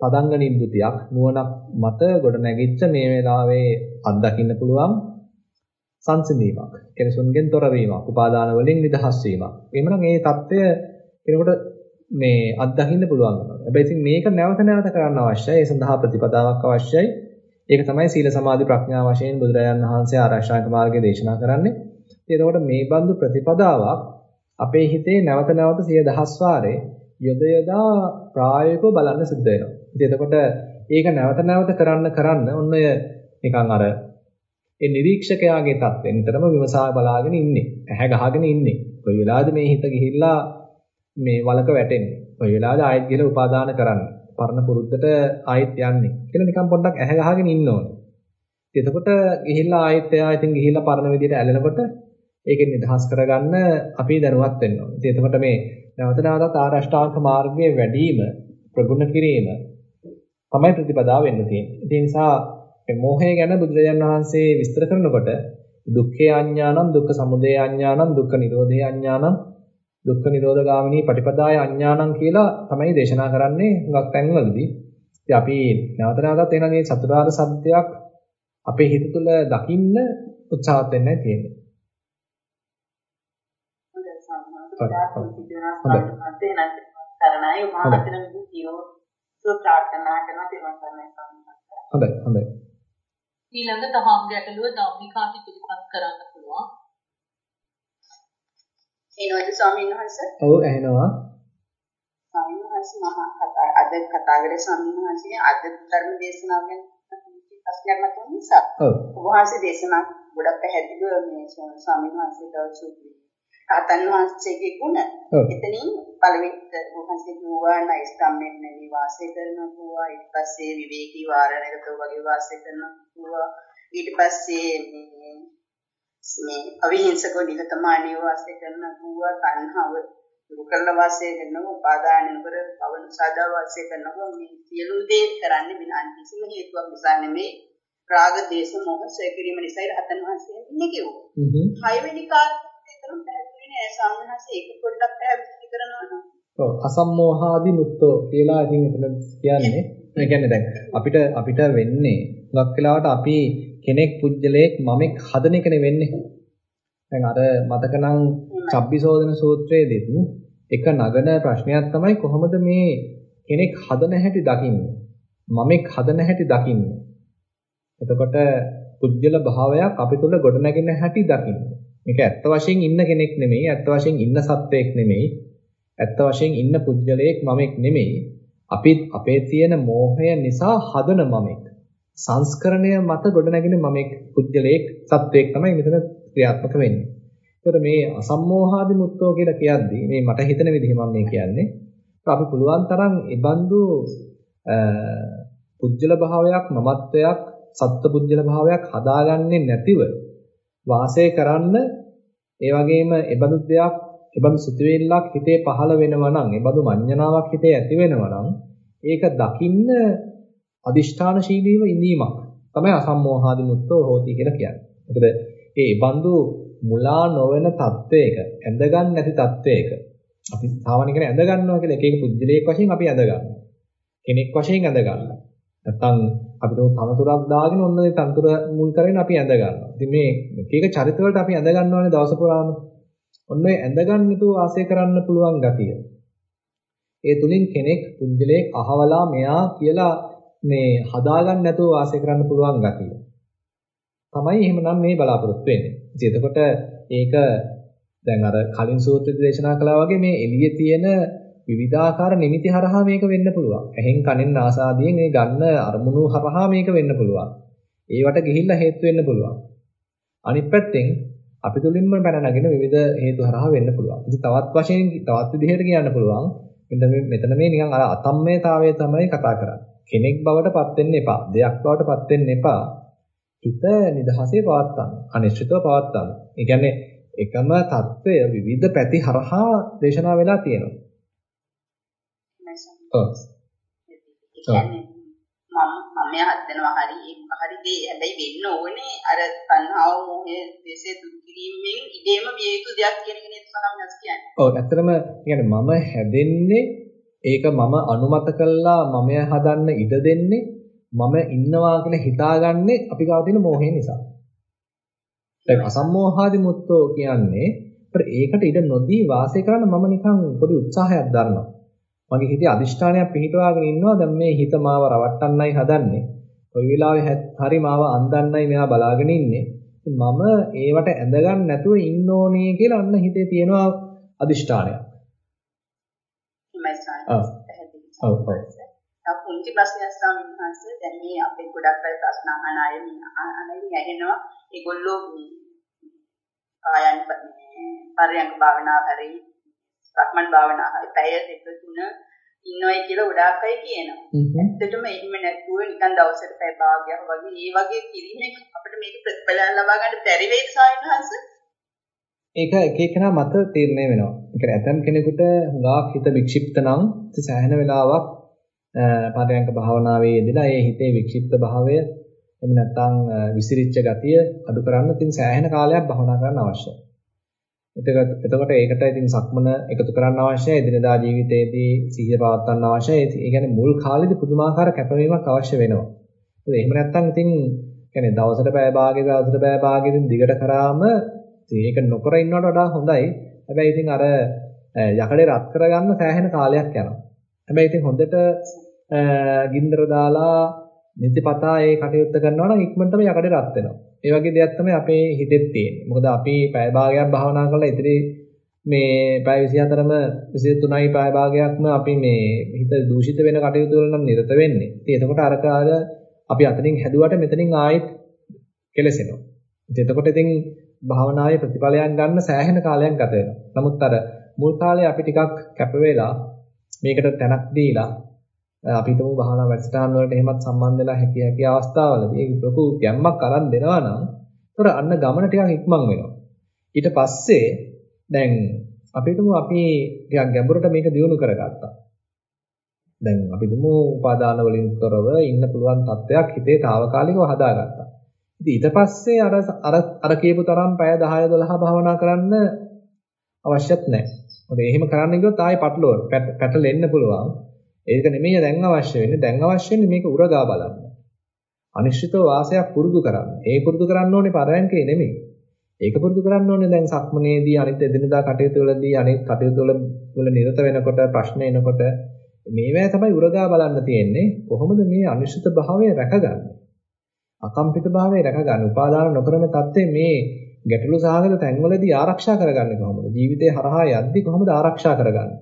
Speaker 1: පදංග නිබ්බුතියක්, නුවණක් මත ගොඩ නැගිච්ච මේ වෙලාවේ අත්දකින්න පුළුවන් සංසිඳීමක්. කෙලෙසුන්ගෙන් තොර වීමක්, උපාදාන වලින් නිදහස් වීමක්. එimheනම් මේ தত্ত্বය කෙනෙකුට මේ අත්දකින්න පුළුවන් වෙනවා. හැබැයි ඉතින් මේක නැවත නැවත කරන්න අවශ්‍යයි. ඒ සඳහා ප්‍රතිපදාවක් අවශ්‍යයි. ඒක තමයි සීල සමාධි ප්‍රඥා වශයෙන් බුදුරජාණන් වහන්සේ ආරක්ෂාක මාර්ගය දේශනා කරන්නේ. එතකොට මේ බඳු ප්‍රතිපදාවක් අපේ හිතේ නැවත නැවත සිය දහස් වාරේ යොද යොදා ප්‍රායෝගිකව බලන්න සිද්ධ වෙනවා. ඉතින් එතකොට ඒක නැවත නැවත කරන්න කරන්න ඔන්න ඔය නිකන් අර ඒ නිරීක්ෂකයාගේ தත්ත්වය නිතරම විමසා බලාගෙන ඉන්නේ. ඇහැ ගහගෙන ඉන්නේ. කොයි වෙලාවද මේ හිත ගිහිල්ලා මේ වලක වැටෙන්නේ. කොයි වෙලාවද ආයෙත් ගිහලා උපාදාන කරන්නේ. පරණ පුරුද්දට ආයෙත් යන්නේ. කියලා නිකන් පොඩ්ඩක් ඇහැ ගහගෙන ඉන්න ඕනේ. එතකොට ගිහිල්ලා ආයෙත් එයා ඉතින් ගිහිල්ලා පරණ විදිහට ඇලෙනකොට ඒකෙන් නිදහස් කරගන්න අපි දැනුවත් වෙන්න ඕනේ. ඉතින් එතකොට මේ නැවත නැවතත් ආරෂ්ඨාංග මාර්ගයේ වැඩිම ප්‍රගුණ කිරීම තමයි ප්‍රතිපදාව වෙන්න තියෙන්නේ. ඒ නිසා මේ මෝහය ගැන බුදුරජාණන් වහන්සේ විස්තර කරනකොට දුක්ඛේ අඥානං දුක්ඛ සමුදය අඥානං දුක්ඛ නිරෝධේ අඥානං දුක්ඛ නිරෝධ ගාමිනී පටිපදාය අඥානං කියලා තමයි දේශනා කරන්නේ හුඟක් තැන්වලදී. ඉතින් අපි නැවත නැවතත් එන මේ චතුරාර්ය සත්‍යයක් අපේ හිත තුළ දකින්න උත්සාහත් වෙන්නයි තියෙන්නේ.
Speaker 5: හොඳයි.
Speaker 1: හොඳයි. හොඳයි.
Speaker 3: ඊළඟ දහම් ගැටලුව ධම්මිකාට ඉදිරිපත් කරන්න පුළුවන්.
Speaker 5: එනවද ස්වාමීන් වහන්සේ?
Speaker 1: ඔව් ඇහෙනවා.
Speaker 5: ස්වාමීන් වහන්සේ මහා කතා අද කතා කරේ ස්වාමීන් වහන්සේ අද ධර්ම දේශනාව ගැන ප්‍රශ්නයක් මතුවෙන නිසා.
Speaker 1: ඔව්.
Speaker 5: වහන්සේ දේශනා ගොඩක් පැහැදිලිව මේ ස්වාමීන් වහන්සේට සූත්‍රය. රහතන් වහන්සේගේ ගුණ. එතනින් පළවෙනි වහන්සේ කිව්වා නයිස් කම්මෙන් නැවි වාසය කරනවා ඊට පස්සේ විවේකී වාරණයකට වගේ වාසය කරනවා ඊට පස්සේ මේ අවිහිංසකව නිහතමානීව වාසය කරන වූවා තණ්හාව දුරු කරලා වාසය කරනවා උපාදාන කර පවන සාදා වාසය කරනවා. මේ සියලු දේ කරන්නේ විනාන් කිසිම හේතුවක් නිසා නෙමෙයි රාග දේශ මොහ සේකිරීම නිසායි රහතන් වහන්සේ ඉන්නේ කිව්වා. හයවෙනි කාර්යය පැහැදිලි නෑ සම්මහස ඒක පොඩ්ඩක් පැහැදිලි කරනවා නම්.
Speaker 1: ඔව් අසම්මෝහාදි මුත්තෝ කියලා ඉතින් එතන කියන්නේ ඒ කියන්නේ දැන් අපිට අපිට වෙන්නේ හුඟක් වෙලාවට අපි කෙනෙක් පුජ්‍යලයක් මමෙක් හදන එකනේ වෙන්නේ. දැන් අර මතකනම් චබ්බිසෝදන සූත්‍රයේදීත් එක නගන ප්‍රශ්නයක් තමයි කොහොමද මේ කෙනෙක් හදන හැටි දකින්නේ. මමෙක් හදන හැටි දකින්නේ. එතකොට පුජ්‍යල භාවයක් අපි තුල ගොඩනැගෙන හැටි දකින්නේ. මේක ඇත්ත වශයෙන් ඉන්න කෙනෙක් නෙමෙයි, ඇත්ත වශයෙන් ඉන්න සත්වයක් නෙමෙයි, ඇත්ත වශයෙන් ඉන්න පුජ්‍යලයක් මමෙක් නෙමෙයි. අපි අපේ තියෙන මෝහය නිසා හදන මමෙක්. සංස්කරණය මත ගොඩනැගෙන මමෙක් පුජ්‍යලයක් සත්වයක් තමයි මෙතන ක්‍රියාත්මක වෙන්නේ. ඒතර මේ අසම්මෝහාදි මුත්තෝ කියලා කියද්දී මේ මට හිතෙන විදිහ මම මේ කියන්නේ. අපි පුළුවන් තරම් ඒබඳු පුජ්‍යල භාවයක් මමත්වයක් සත්පුජ්‍යල භාවයක් හදාගන්නේ නැතිව වාසය කරන්න ඒ වගේම ඒබඳු දෙයක් ඒබඳු සිතුවිල්ලක් හිතේ පහළ වෙනවා නම් ඒබඳු මඤ්ඤණාවක් හිතේ ඇති වෙනවා නම් ඒක දකින්න අදිෂ්ඨානශීලීව ඉඳීමක් තමයි අසම්මෝහාදි මුත්තෝ හෝති කියලා කියන්නේ. මොකද ඒ බඳු මුලා නොවන තත්වයක ඇඳගන්න නැති තත්වයක අපි සාමාන්‍ය කෙනෙක් ඇඳ ගන්නවා කියලා එක එක පුද්ගලයෙක් වශයෙන් අපි ඇඳ ගන්නවා. කෙනෙක් වශයෙන් ඇඳ ගන්නවා. නැත්තම් අපිට තනතුරක් දාගෙන ඔන්න ඒ තනතුර මුල් කරගෙන අපි ඇඳ ගන්නවා. ඉතින් මේ එක එක චරිත වලට අපි ඇඳ ගන්නවානේ දවස පුරාම. ඔන්න ඒ ඇඳ ගන්න නැතුව වාසය කරන්න පුළුවන් ගතිය. ඒ තුලින් කෙනෙක් පුද්ගලයෙක් අහවලා මෙයා කියලා මේ හදාගන්න නැතුව වාසය කරන්න පුළුවන් ගතිය. තමයි එහෙමනම් මේ බලාපොරොත්තු වෙන්නේ. ඉතින් එතකොට ඒක දැන් අර කලින් සූත්‍රයේ දේශනා කළා වගේ මේ එළියේ තියෙන විවිධාකාර නිමිති හරහා මේක වෙන්න පුළුවන්. ඇහෙන් කනෙන් නාසාදියෙන් මේ ගන්න අරමුණු හරහා මේක වෙන්න පුළුවන්. ඒවට ගිහිල්ලා හේතු වෙන්න පුළුවන්. අනිත් පැත්තෙන් අපි තුලින්ම පැන නගින විවිධ හේතු හරහා වෙන්න පුළුවන්. ඉතින් තවත් වශයෙන් තවත් විදිහකට කියන්න පුළුවන්. මෙන්න මෙතන මේ නිකන් අර අතම්මයතාවය තමයි කතා කරන්නේ. කෙනෙක් බවට පත් වෙන්න එපා. දෙයක් බවට පත් වෙන්න එපා. හිත නිදහසේ පවත් ගන්න. අනිශ්චිතව පවත් ගන්න. ඒ කියන්නේ එකම தত্ত্বය විවිධ පැති හරහා දේශනා වෙලා තියෙනවා. ඔව්.
Speaker 5: මම හදනවා හරි හරි දේ හැබැයි වෙන්න ඕනේ අර තණ්හාව මොහේ දේශේ දුරු කිරීමෙන් ඉබේම විය යුතු දෙයක් කියන එක නේද සමහරවිට කියන්නේ.
Speaker 1: ඔව් ඇත්තටම කියන්නේ මම හැදෙන්නේ ඒක මම අනුමත කළා මම හදන්න ඉඩ දෙන්නේ මම ඉන්නවා කියලා හිතාගන්නේ අපි ගාව තියෙන මෝහය නිසා. දැන් අසම්මෝහාදි මුත්තෝ කියන්නේ ඒකට ඉඩ නොදී වාසය කරන්න මම නිකන් පොඩි උත්සාහයක් දරනවා. මගේ හිතේ අදිෂ්ඨානයක් පිහිටවාගෙන ඉන්නවා දැන් මේ හිත මාව රවට්ටන්නයි හදන්නේ. කොයි වෙලාවෙ හරි මාව අන්දන්නයි මෙහා බලාගෙන ඉන්නේ. මම ඒවට ඇඳගන්න නැතුව ඉන්න ඕනේ කියලා අන්න හිතේ තියෙනවා අදිෂ්ඨානයක්.
Speaker 5: ඔව්. ඔව් ඔව්. පුංචි ප්‍රශ්නයක් ස්වාමීන් වහන්සේ දැන් මේ අපේ ගොඩක් අය ප්‍රශ්න අහන අය අනිත් ඇහෙනවා ඒගොල්ලෝ කායන් පරයන්ක භාවනාව හරි සක්මන් භාවනාව හරි පැය දෙක තුන ඉන්නවයි කියලා ගොඩාක් අය කියනවා. ඇත්තටම එහෙම නැතුව නිකන් දවසට පැය භාගයක් වගේ ඒ වගේ කිරීමෙන් අපිට මේක ප්‍රතිඵල ලබා ගන්න බැරි වෙයිද ස්වාමීන් වහන්සේ?
Speaker 1: ඒක එක එකනා මත තීරණය වෙනවා. ඒ කියන්නේ ඇතම් කෙනෙකුට හුඟක් හිත වික්ෂිප්ත නම් සෑහෙන වෙලාවක් පරයන්ක භාවනාවේ යෙදලා ඒ හිතේ වික්ෂිප්ත භාවය එහෙම නැත්නම් විසිරිච්ච ගතිය අඩු කරන්න ඉතින් සෑහෙන කාලයක් භාවනා කරන්න අවශ්‍යයි. එතකොට ඒකට ඉතින් සක්මන එකතු කරන්න අවශ්‍යයි. එදිනදා ජීවිතයේදී සිහිය පවත්වන්න අවශ්‍යයි. ඒ කියන්නේ මුල් කාලෙදී පුදුමාකාර කැපවීමක් අවශ්‍ය වෙනවා. මොකද එහෙම නැත්නම් ඉතින් කියන්නේ දවසට පැය භාගෙ දවසට පැය භාගෙ ඉතින් දිගට කරාම ඒක නොකර ඉන්නවට වඩා හොඳයි. හැබැයි ඉතින් අර යකඩේ රත් කරගන්න සෑහෙන කාලයක් යනවා. හැබැයි ඉතින් හොඳට ගින්දර දාලා නිතිපතා ඒ කටයුත්ත කරනවා නම් ඉක්මනටම යකඩේ රත් වෙනවා. ඒ වගේ දෙයක් තමයි අපේ හිතෙත් තියෙන්නේ. මොකද අපි පැය භාගයක් භාවනා කරලා ඉතින් මේ පැය 24ම 23යි පැය භාගයක්ම අපි මේ හිත දූෂිත වෙන කටයුතු වල නම් නිරත වෙන්නේ. ඉතින් එතකොට අර කාල අපි අතනින් හැදුවට මෙතනින් ආයෙත් කෙලසෙනවා. ඉතින් එතකොට ඉතින් භාවනාවේ ප්‍රතිඵලයන් ගන්න සෑහෙන කාලයක් ගත වෙනවා. නමුත් අර මුල් කාලේ අපි ටිකක් කැප වෙලා මේකට තැනක් දීලා අපි හිතමු භාවනා වැඩසටහන් වලට එහෙමත් සම්බන්ධ වෙලා හැකිය හැකි අවස්ථාවලදී ඒක ලොකු ගැම්මක් අරන් දෙනවා නම් ඒතර අන්න ගමන ටිකක් ඉක්මන් වෙනවා. ඊට පස්සේ දැන් අපි හිතමු අපි ටිකක් ගැඹුරට මේක දියුණු කරගත්තා. දැන් අපි හිතමු උපාදාන වලින් තොරව ඉන්න පුළුවන් තත්ත්වයක් හිතේ తాවකාලිකව හදාගත්තා. ඉතින් ඊට පස්සේ අර අර අර කියපු තරම් පැය 10 12 භාවනා කරන්න අවශ්‍යත් නැහැ. මොකද එහෙම කරන්න ගියොත් ආයේ පටලව පැටලෙන්න පුළුවන්. ඒක නෙමෙයි දැන් අවශ්‍ය වෙන්නේ. දැන් අවශ්‍ය වෙන්නේ මේක උරගා බලන්න. අනිශ්චිතව වාසයක් පුරුදු කරන්න. ඒ පුරුදු කරන්න ඕනේ පරයන්කේ නෙමෙයි. ඒක පුරුදු කරන්න ඕනේ දැන් සක්මනේදී අනිත් එදිනදා කටයුතු වලදී අනිත් කටයුතු වල වල නිරත වෙනකොට ප්‍රශ්න එනකොට මේවැය තමයි උරගා බලන්න තියෙන්නේ. කොහොමද මේ අනිශ්චිත භාවය රැකගන්නේ? අකම්පිත භාවය රැකගන්න. උපාදාන නොකරන தත්ත්වය මේ ගැටලු සහගත තැන්වලදී ආරක්ෂා කරගන්නේ කොහොමද? ජීවිතේ හරහා යද්දී කොහොමද ආරක්ෂා කරගන්නේ?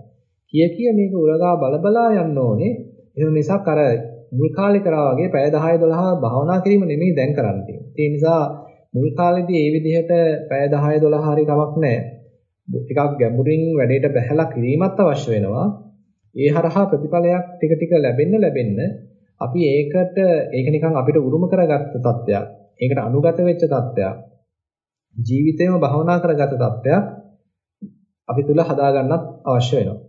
Speaker 1: කිය කිය මේක උරගා බලබලා යන්න ඕනේ. එහෙම මිසක් අර මුල් කාලේ කරා වගේ පැය 10 12 භාවනා කිරීම නෙමෙයි දැන් කරන්න තියෙන්නේ. ඒ නිසා මුල් කාලේදී මේ විදිහට පැය 10 12 හරි කමක් නැහැ. ටිකක් ගැඹුරින් වැඩේට බැහැලා කිරීමත් අවශ්‍ය වෙනවා. ඒ හරහා ප්‍රතිඵලයක් ටික ටික ලැබෙන්න ලැබෙන්න අපි ඒකට ඒක නිකන් අපිට උරුම කරගත්ත තත්ත්වයක්. ඒකට අනුගත වෙච්ච තත්ත්වයක්. ජීවිතේම භවනා කරගත තත්ත්වයක් අපි තුල හදාගන්නත් අවශ්‍ය වෙනවා.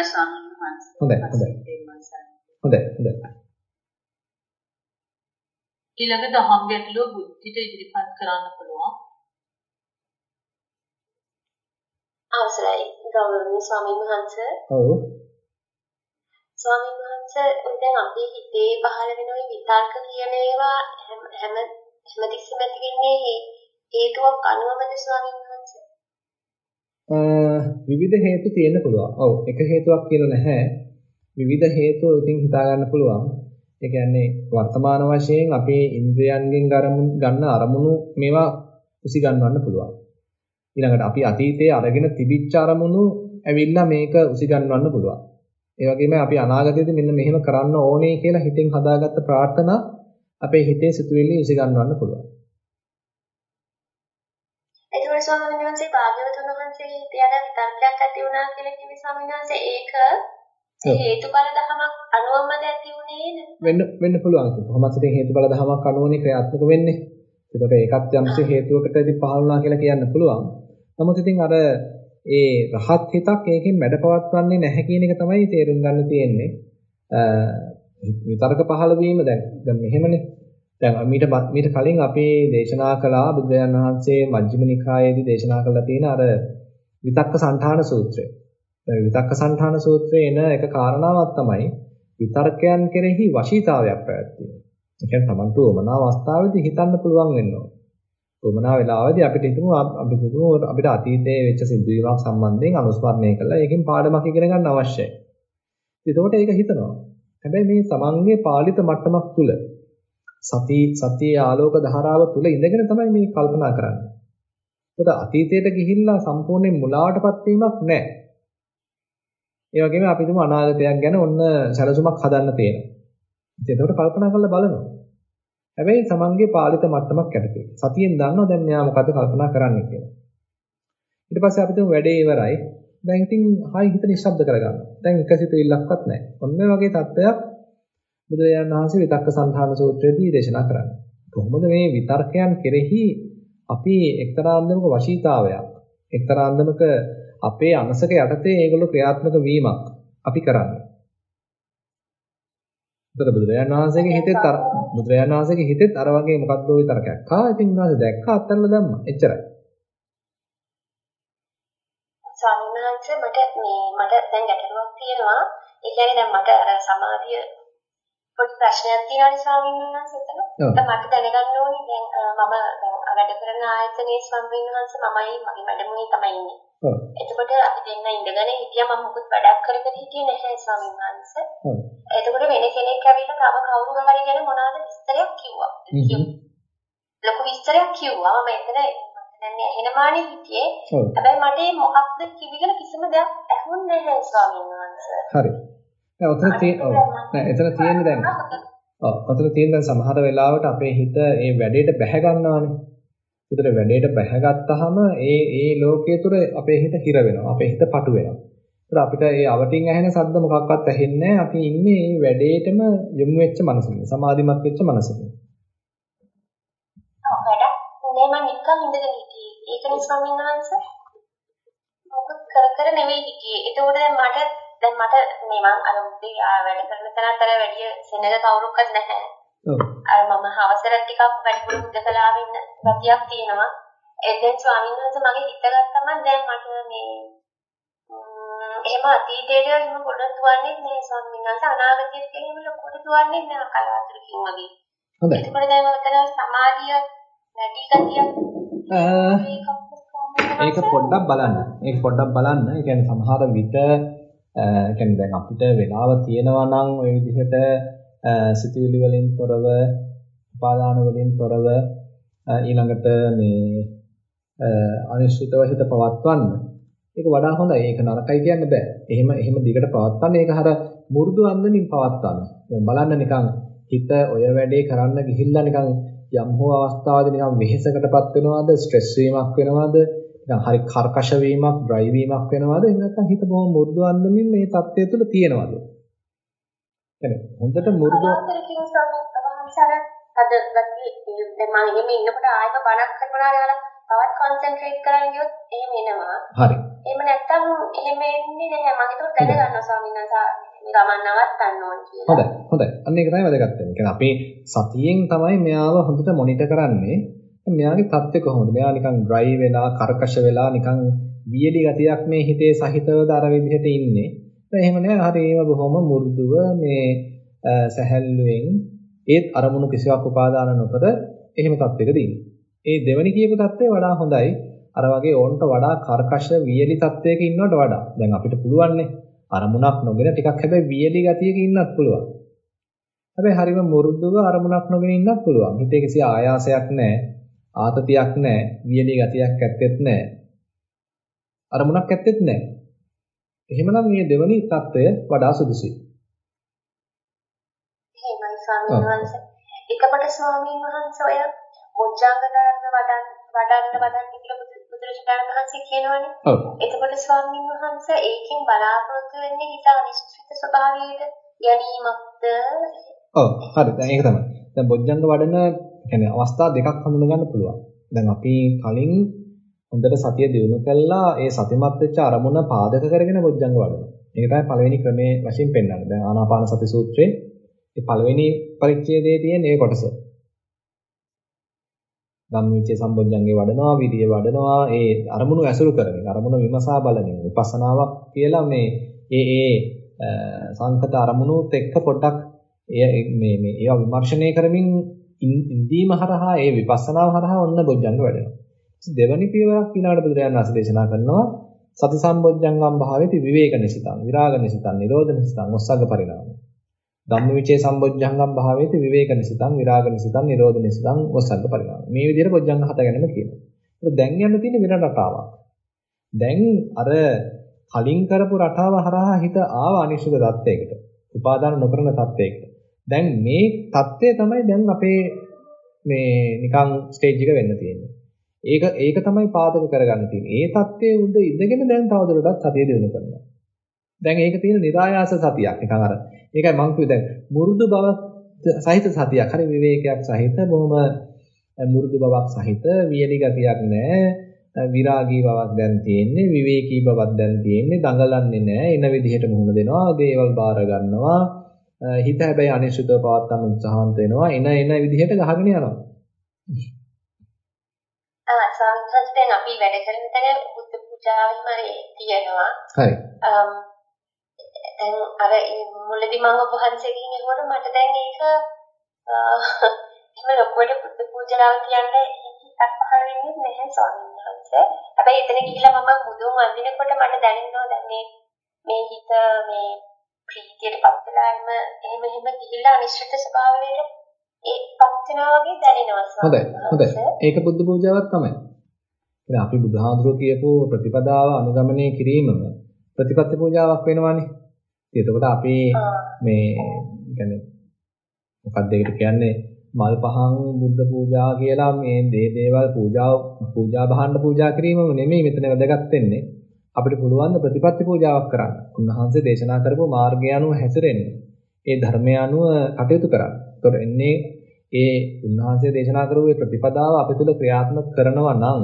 Speaker 5: තිබුණා ස්වාමීන් වහන්සේ.
Speaker 1: හොඳයි හොඳයි. හොඳයි හොඳයි.
Speaker 3: ඊළඟ දහම් ගැටලුව බුද්ධිට ඉදිරිපත් කරන්න පුළුවන්.
Speaker 6: අවසරයි ගෞරවනීය ස්වාමීන් වහන්සේ.
Speaker 1: ඔව්.
Speaker 6: ස්වාමීන් වහන්සේ දැන් අපේ හිතේ පහළ වෙන ওই විතර්ක කියන ඒවා හැම හැමතිස්සෙම තියෙන්නේ හේතුවක් අනුවමද ස්වාමීන් වහන්සේ?
Speaker 1: විවිධ හේතු තියෙන්න පුළුවන්. ඔව් එක හේතුවක් කියලා නැහැ. විවිධ හේතු ඉතින් හිතා ගන්න පුළුවන්. ඒ කියන්නේ වර්තමාන වශයෙන් අපේ ඉන්ද්‍රයන්ගෙන් ගන්න අරමුණු මේවා උසි ගන්නවන්න පුළුවන්. ඊළඟට අපි අතීතයේ අරගෙන තිබිච්ච අරමුණු ඇවිල්ලා මේක උසි ගන්නවන්න පුළුවන්. ඒ වගේම අපි අනාගතයේදී මෙන්න මෙහෙම කරන්න ඕනේ කියලා හිතෙන් හදාගත්ත ප්‍රාර්ථනා අපේ හිතේ සිතුවිලි උසි ගන්නවන්න පුළුවන්.
Speaker 6: ඒකෝර ස්වාමීන් වහන්සේ භාග්‍යවතුන් වහන්සේගේ හිතේ අර විතර්කයක් ඇති වුණා කියලා කිව්වේ ස්වාමීන් වහන්සේ ඒක හේතුඵල දහමක් අනුවමද ඇති උනේ
Speaker 1: වෙන්න වෙන්න පුළුවන් ඉතින් කොහොමද ඉතින් හේතුඵල දහමක් අනුවනේ ක්‍රියාත්මක වෙන්නේ එතකොට ඒකත් යම්සේ හේතුවකටදී පහළ වුණා කියලා කියන්න පුළුවන් නමුත් ඉතින් අර ඒ රහත් හිතක් ඒකෙන් මැඩපවත්වන්නේ නැහැ කියන එක තමයි තේරුම් ගන්න තියෙන්නේ විතර්ක පහළ වීම දැන් දැන් මෙහෙමනේ දැන් මීට මීට කලින් අපි දේශනා කළා බුදුරජාණන් වහන්සේ මජ්ක්‍ධිම නිකායේදී දේශනා කළා තියෙන අර විතක්ක සංඨාන සූත්‍රය. විතක්ක සංඨාන සූත්‍රයේ එන එක කාරණාවක් තමයි විතර්කයන් කෙරෙහි වශීතාවයක් පැවැත්වීම. ඒ කියන්නේ Tamanට උමනා අවස්ථාවේදී හිතන්න පුළුවන් වෙන්න ඕනේ. උමනා වෙලාවේදී අපිට හිතමු අපිට හිතමු අපිට අතීතයේ වෙච්ච සිදුවීමක් සම්බන්ධයෙන් අනුස්මරණය කරලා ඒකෙන් පාඩමක් ඉගෙන ගන්න අවශ්‍යයි. එතකොට ඒක හිතනවා. හැබැයි මේ Tamanගේ පාලිත මට්ටමක් තුල සති සතියේ ආලෝක ධාරාව තුල ඉඳගෙන තමයි මේ කල්පනා කරන්නේ. ඒකට අතීතයට ගිහිල්ලා සම්පූර්ණයෙන් මුලාවටපත් වීමක් නැහැ. ඒ වගේම අපි තුමු අනාගතයක් ගැන ඔන්න සැලසුමක් හදන්න තියෙනවා. ඉතින් ඒකට කල්පනා කරලා බලනවා. හැබැයි තමන්ගේ පාලිත මට්ටමක් යටතේ. සතියෙන් දන්නවා දැන් මෙයා මොකද කල්පනා කරන්නේ කියලා. ඊට පස්සේ අපි තුමු වැඩේ ඉවරයි. දැන් ඉතින් හායි හිත නිශ්ශබ්ද කරගන්නවා. දැන් එකසිත ඉල්ලක්වත් නැහැ. ඔන්න වගේ තත්ත්වයක් බුදුරජාණන් වහන්සේ විතක්ක සංධාන සූත්‍රයේදී දේශනා කරන්නේ. කොහොමද මේ විතර්කයන් කෙරෙහි අපි එක්තරා අන්දමක වශීතාවයක් එක්තරා අන්දමක අපේ අනසක යටතේ ඒගොල්ලෝ ක්‍රියාත්මක වීමක් අපි කරන්නේ. උතර බුදුරජාණන් වහන්සේගේ හිතෙත් අර බුදුරජාණන් වහන්සේගේ හිතෙත් අර වගේ මොකක්ද ওই තරකයක්. ආ ඉතින් උන්වහන්සේ දැක්කා අත්හැරලා දැම්මා. එච්චරයි.
Speaker 6: ස්වාමීන් වහන්සේ මට මේ මට දැන් ගැටලුවක් තියෙනවා. ඒ කියන්නේ දැන් මට අර සමාධිය පොඩි ප්‍රශ්නයක් තියෙනවා ස්වාමීන් වහන්සේ එතන. මට දැනගන්න ඕනේ දැන් මම දැන් වැඩ කරන ආයතනයේ ස්වාමීන් වහන්සේ මමයි මගේ වැඩමුණේ තමයි ඉන්නේ. ඔව්. එතකොට අපි දෙන්න ඉඳගෙන හිටියා මම මොකුත් වැඩක් කරගෙන හිටියේ නැහැ ස්වාමීන් වහන්සේ. ඔව්. එතකොට වෙන කෙනෙක් ඇවිල්ලා තව කවුරු හරි ගැන මොනවාද විස්තරයක් කිව්වා. ලොකු විස්තරයක් කිව්වා මම එතන දැන් ඇහෙනමානේ හිටියේ. හැබැයි මට මොකක්ද කිවිගෙන කිසිම දෙයක් ඇහුන්නේ නැහැ ස්වාමීන් වහන්සේ.
Speaker 1: හරි. දැන් ඔතන තියෙන ඔව්. නෑ එතන තියෙන්නේ දැන්. ඔව්. ඔතන තියෙන දැන් සමහර වෙලාවට අපේ හිත ඒ වැඩේට බැහැ ගන්නවානේ. ඒතර වැඩේට බැහැගත්තාම ඒ ඒ ලෝකයේ තුර අපේ හිත හිර වෙනවා. අපේ හිත පටු වෙනවා. ඒතර අපිට ඒ අවටින් ඇහෙන ශබ්ද මොකක්වත් ඇහෙන්නේ අපි ඉන්නේ මේ වැඩේටම යොමු වෙච්ච මනසකින්. සමාධිමත් වෙච්ච මනසකින්.
Speaker 6: ඔව් වැඩක් නේ මම නිකන් ඉඳගෙන හිටියේ. ඒකනේ ස්වාමීන් වහන්සේ. මොකද කර කර නෙවෙයි හිටියේ. ඒතකොට දැන් මට දැන් මට මේ මං අර උදේ වැඩ කරන තැනත් අර වැඩි සෙනග කවුරුක්වත් නැහැ. ඔව්. අර මම හවසට ටිකක් වැඩිපුර උදකලා වෙන්න ගතියක් තියෙනවා. ඒ දැන් ස්වාමීන් වහන්සේ මගේ හිත ගත්තම දැන් මට මේ එහෙම අතීතයට එහෙම පොඩ දුවන්නේ නැහැ ස්වාමීන් වහන්සේ අනාගතයට එහෙම ලොකුට දුවන්නේ නැහැ කලාතුරකින් වගේ.
Speaker 1: හොඳයි.
Speaker 6: ඒකවල දැන් උතන සමාධිය වැඩි ගතියක්
Speaker 1: ඒක පොඩ්ඩක් බලන්න. ඒක පොඩ්ඩක් බලන්න. ඒ කියන්නේ සමහර විට ඒ කියන්නේ දැන් අපිට වෙලාව තියෙනවා නම් ওই විදිහට සිතුවිලි වලින් තොරව, උපාදාන වලින් තොරව ඊළඟට මේ අනිශ්චිතව හිත පවත්වන්න. ඒක වඩා හොඳයි. ඒක නරකයි කියන්න බෑ. එහෙම එහෙම දිගට පවත්වන්න ඒක හර මු르දු අන්දමින් පවත්වන්න. බලන්න නිකන් හිත ඔය වැඩේ කරන්න ගිහිල්ලා නිකන් යම් හෝ අවස්ථාවකදී නිකන් වෙහෙසකටපත් වෙනවද, ස්ට්‍රෙස් වීමක් වෙනවද, දැන් හරි කර්කශ වීමක්, ඩ්‍රයි වීමක් වෙනවද? එහෙම නැත්නම් හිත බොහොම මෘදු අන්දමින් මේ தත්ත්වය තුළ තියෙනවද? එහෙනම් හොඳට මෘදු
Speaker 6: අද ලක්කි දැන් මම එහෙම ඉන්නකොට ආයෙත් බණක් කරනවා කියලා තවත් කන්සන්ට්‍රේට් කරන් ගියොත් එහෙම එනවා.
Speaker 1: හරි.
Speaker 6: එහෙම නැත්තම් එහෙම එන්නේ නැහැ. මම හිතුවා දැනගන්නවා ස්වාමීන් වහන්සේ ගමන් නවත්තන්න ඕන කියලා.
Speaker 1: හොඳයි. හොඳයි. අන්න ඒක තමයි වැදගත් වෙන්නේ. කියන්නේ අපි සතියෙන් තමයි මෙයාව හොඳට මොනිටර් කරන්නේ. මෙයාගේ தත්ත්වය කොහොමද? මෙයා නිකන් dry වෙලා, කර්කශ වෙලා, නිකන් වියලි ගතියක් මේ හිතේ සහිතවද අර විදිහට ඉන්නේ. එහෙම නෑ. හරි ඒව බොහොම මෘදුව මේ සැහැල්ලුවෙන් ඒත් අරමුණු කිසිවක් උපාදාන නොකර එහෙම தත්ත්වයකද ඉන්නේ. ඒ දෙවනි කියපු தත්ත්වය වඩා හොඳයි. අර වගේ ඕන්ට වඩා කර්කශ වියලි තත්වයක ඉන්නවට වඩා දැන් අපිට පුළුවන්නේ අරමුණක් නොගෙන ටිකක් හැබැයි වියලි ගතියක ඉන්නත් පුළුවන්. හැබැයි හරිම මුරුදුව අරමුණක් නොගෙන ඉන්නත් පුළුවන්. හිතේ කිසි ආයාසයක් නැහැ. ආතතියක් නැහැ, වියලි ගතියක් ඇත්තෙත් නැහැ. අරමුණක් ඇත්තෙත් නැහැ. එහෙමනම් මේ දෙවනි தত্ত্বය වඩා සුදුසුයි.
Speaker 6: එහෙමයි ස්වාමීන් වහන්සේ. එකපට ස්වාමීන් වහන්සේ ඔය මුජ්ජංග ධර්ම වඩන් වඩන්න වඩන්න කියලා බුදුරජාණන් වහන්සේ කියනවනේ.
Speaker 1: ඔව්.
Speaker 6: එතකොට ස්වාමීන් වහන්සේ ඒකෙන් බලාපොරොත්තු වෙන්නේ හිත අනිශ්චිත ස්වභාවයකට ගැනීමක්ද?
Speaker 1: ඔව් හරි. දැන් ඒක තමයි. දැන් මුජ්ජංග වඩන කියන්නේ අවස්ථා දෙකක් හඳුනා ගන්න පුළුවන්. දැන් අපි කලින් හොඳට සතිය දිනු කළා ඒ සතිමත් වෙච්ච අරමුණ පාදක කරගෙන බොජ්ජංග වඩනවා. ඒක තමයි පළවෙනි ක්‍රමයේ වශයෙන් පෙන්වන්නේ. දැන් ආනාපාන සති සූත්‍රයේ මේ පළවෙනි පරිච්ඡේදයේ තියෙන මේ කොටස. ධම්මවිචේ සම්බොජ්ජංගේ වඩනවා, විදිය වඩනවා, ඒ අරමුණු ඇසුරු කරමින්, අරමුණ විමසා බලමින් විපස්සනාවක් කියලා මේ ඒ ඒ සංකත අරමුණුත් එක්ක පොඩ්ඩක් මේ මේ ඒවා විමර්ශනය කරමින් ඉඳීම හරහා ඒ විපස්සනාව හරහා ඔන්න බොජ්ජංග වැඩෙනවා. දෙවනි පියවරක් ඊළඟට බුදුරජාණන් වහන්සේ දේශනා කරනවා සති සම්බොජ්ජංගම් භාවෙති විවේක නිසිතං විරාග නිසිතං නිරෝධ නිසිතං ඔස්සග්ග පරිණාමය. ධම්මවිචේ සම්බොජ්ජංගම් භාවේති විවේක නිසිතං විරාග නිසිතං නිරෝධ නිසිතං ඔස්සග්ග පරිණාමය. මේ විදිහට බොජ්ජංග හත ගැනම කියනවා. ඒක දැන් යන්න තියෙන වෙන රටාවක්. දැන් අර කලින් කරපු රටාව හරහා හිත ආව අනිශ්චිත தත්වයකට. උපාදාන නොකරන தත්වයකට. දැන් මේ தත්ත්වය තමයි දැන් අපේ මේ නිකන් ස්ටේජ් එක වෙන්න තියෙන්නේ. ඒක ඒක තමයි පාදක කරගන්න තියෙන්නේ. ඒ தත්ත්වයේ උඩ ඉඳගෙන දැන් තවදුරටත් සතිය දිනු කරනවා. දැන් ඒක තියෙන નિરાයාස සතියක්. නිකන් අර ඒකයි මම කිව්වේ දැන් මුරුදු බව සහිත සතියක්. හරි විවේකයක් සහිත බොහොම මුරුදු බවක් සහිත වියලි ගතියක් නැහැ. විරාගී බවක් දැන් තියෙන්නේ විවේකී බවක් දැන් තියෙන්නේ දඟලන්නේ නැහැ එන විදිහට මුහුණ දෙනවා දේවල් බාර ගන්නවා හිත හැබැයි අනිශ්චිතව පවත්තන්න උත්සාහන්ත වෙනවා. එන එන විදිහට ගහගෙන යනවා.
Speaker 6: ආ වහන්සේ දැන් අපි වැඩ කරන තැන බුද්ධ පූජාවෙම තියෙනවා.
Speaker 1: හරි.
Speaker 6: දැන් අර මුලදී මම ඔබ වහන්සේගෙන් අහුවට මට දැන් ඒක එහෙම ලොකුවට බුද්ධ පූජාව කියන්නේ හිතක් පහළ වෙන්නේ නැහැ ස්වාමීන් වහන්සේ. හැබැයි එතන ගිහිල්ලා මම බුදුන් වඳිනකොට මට දැනෙනවා දැන් මේ මේ හිත මේ ප්‍රීතියටපත් වෙලාම එහෙම එහෙම ගිහිල්ලා අනිශ්චිත ස්වභාවයට ඒපත් වෙනවා වගේ දැනෙනවා
Speaker 1: හොඳයි හොඳයි. ඒක බුද්ධ පූජාවක් තමයි. ඉතින් අපි බුදුහාඳුරෝ කියපු ප්‍රතිපදාව අනුගමනය කිරීමම ප්‍රතිපත්ති පූජාවක් වෙනවානේ. එතකොට අපි මේ කියන්නේ මොකක්ද ඒකට කියන්නේ මල් පහන් බුද්ධ පූජා කියලා මේ දේ දේවල් පූජා පූජා භාණ්ඩ පූජා කිරීමම නෙමෙයි මෙතන වැදගත් වෙන්නේ අපිට පුළුවන් ප්‍රතිපත්ති පූජාවක් කරන්න. උන්වහන්සේ දේශනා කරපු මාර්ගය අනුව හැසිරෙන්න. ඒ ධර්මය අනුව කටයුතු කරන්න. ඒතකොට එන්නේ ඒ උන්වහන්සේ දේශනා කරපු මේ ප්‍රතිපදාව අපි තුල ක්‍රියාත්මක කරනවා නම්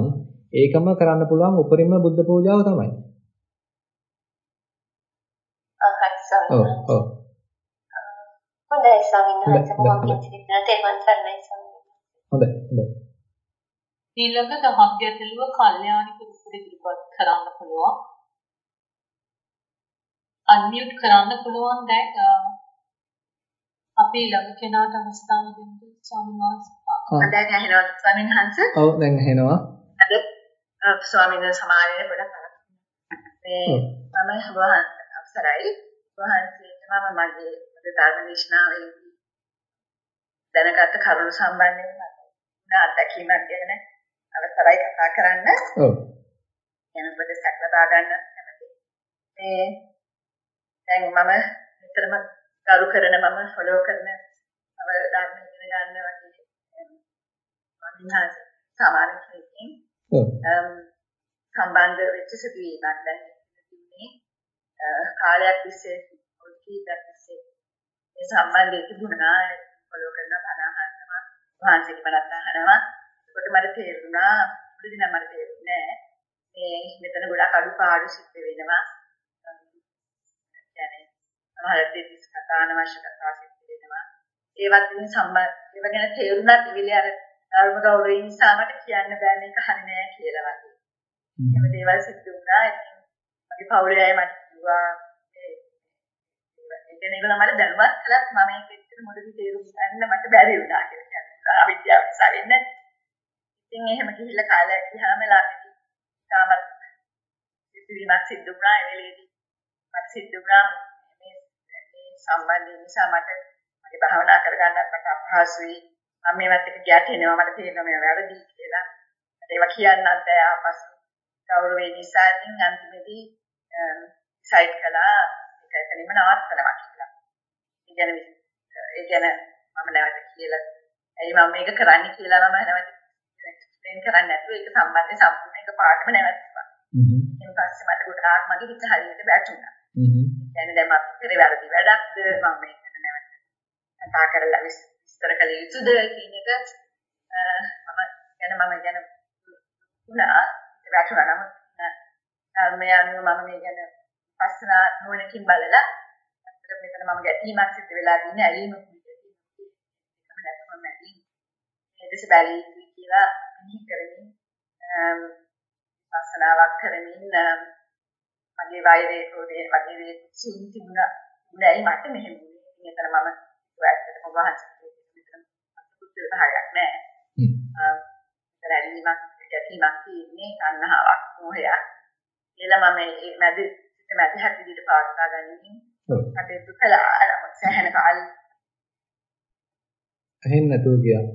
Speaker 1: ඒකම කරන්න පුළුවන් උපරිම බුද්ධ පූජාව තමයි.
Speaker 6: ඔව් ඔව්. හොඳයි ස්වාමීන් වහන්සේ බොහොම පිංසිතින තෙරුවන් සරණයි ස්වාමීන් වහන්සේ.
Speaker 1: හොඳයි හොඳයි.
Speaker 3: ඊළඟ දහම් ගැටලුව කල්යාණි පුරුෂ ඉදිරිපත් කරන්න පුළුවන්. අන්මියුට් කරන්න පුළුවන් දැන් අපි ළඟ කෙනාට අවස්ථාව දෙන්න ස්වාමීන් වහන්සේ.
Speaker 4: දැන් ඇහෙනවද ස්වාමීන් වහන්සේ?
Speaker 1: ඔව් දැන් ඇහෙනවා.
Speaker 4: අද ස්වාමීන් වහන්සේ සමාවෙන්න පොඩක් මේ මම අවසරයි වහන්සේට මම මගේ ධර්ම දේශනාවේදී දැනගත් කරුණු සම්බන්ධයෙන් මට අත්දැකීමක් ගැන අවසරයි කතා කරන්න.
Speaker 1: ඔව්.
Speaker 4: යනකොට සැකලා ගන්න කැමතියි. මේ දැන් මම විතරම කරු කරන මම ෆලෝ කරන අව ධර්ම ඉගෙන ගන්න වගේ මම සමාන කෙනෙක්ින් සම්බන්ධ වෙච්ච සිදුවීමක් දැන් තිබුණේ කාලයක් තිස්සේ කීපයක් තිස්සේ ඒ සම්බන්ධය තිබුණා. ෆලෝ කරන බණහනවා වහන්සේගේ බණත් අහනවා. ඒකට මට තේරුණා මුලදී නම් මට තේරුන්නේ මේ මෙතන ගොඩක් අඩුපාඩු සිද්ධ වෙනවා يعني සමහර දෙවිස් කතා අනවශ්‍ය කතා සිද්ධ වෙනවා ඒවත් ඉතින් සම්බන්ධ ඒව ගැන තේරුණත් ඉවිලි අර ධර්ම ගෞරවය නිසා මට කියන්න බෑ මේක හරි නෑ කියලා වගේ. එහෙම දේවල් සිද්ධ වුණා. ඉතින් මගේ පවුලේ අය මට කිව්වා ඒ කියන්නේ ඒගොල්ලෝ මට දැනුවත් කළත් මම මේක ඇත්තට මුලදී තේරුම් ගන්න මට බැරි වුණා කියලා කියන්නේ. අවිද්‍යාව නිසා වෙන්නේ. ඉතින් එහෙම ගිහිල්ලා කාලයක් ගියාම ළඟදී තාමත් සිද්ධවීමක් සිද්ධ වුණා ඒ වෙලේදී. මට සිද්ධ වුණා මේ මේ සම්බන්ධය නිසා මට මගේ භාවනා කරගන්නත් මට අපහසුයි. මම මේවත් එක ගැටෙනවා මට තේරෙනවා මේ වැරදි කියලා. මට ඒවා කියන්නත් බෑ ආපසු. ගෞරවේ නිසා ඉතින් අන්තිමේදී සයිඩ් කළා ඒක එතනම නවත්තනවා කියලා. ඒ කියන්නේ ඒ කියන්නේ මම නැවත කියලා ඇයි මම මේක කරන්නේ කියලා මම නැවත එක්ස්ප්ලেইন කරන්නේ නැතුව ඒක සම්බන්ධයෙන් සම්පූර්ණ එක පාඩම නැවතුවා.
Speaker 1: හ්ම්.
Speaker 4: ඊට පස්සේ මට ගොඩාක් මගේ හිත හරියට වැටුණා.
Speaker 1: හ්ම්.
Speaker 4: කියන්නේ දැන් මම කරේ වැරදි වැඩක්ද මම මේක නැවත කතා කරලා විස්තර කළ යුතුද කියන එක මම කියන මම කියන උනා වැටුණා නම් ධර්මය අනුව මම මේ ගැන පස්සන නුවණකින් බලලා අතට මෙතන මම ගැටීමක් සිද්ධ වෙලා තියෙන ඇලීමක් දෙස බැලී කියලා මෙහි කරමින් පස්සනාවක් කරමින් මගේ වෛරයේ ක්‍රෝධයේ වගේ දේ සිං තිබුණා උනායි මට මෙහෙම වුණේ. මෙතන මම ඇත්තටම වහන්සේ මෙතන අත්පුරුෂ භාගයක් නෑ. හ්ම්. රැලීමක් ගැටීමක් තියෙන්නේ තණ්හාවක් මොහයක්. කියලා මම මේ මැද මැදහත් විදිහට පාස්සා ගනිමින් කටයුතු කළා. නමුත් සෑහෙන කාලෙ
Speaker 1: ඇහෙන්නේ නැතුව ගියා.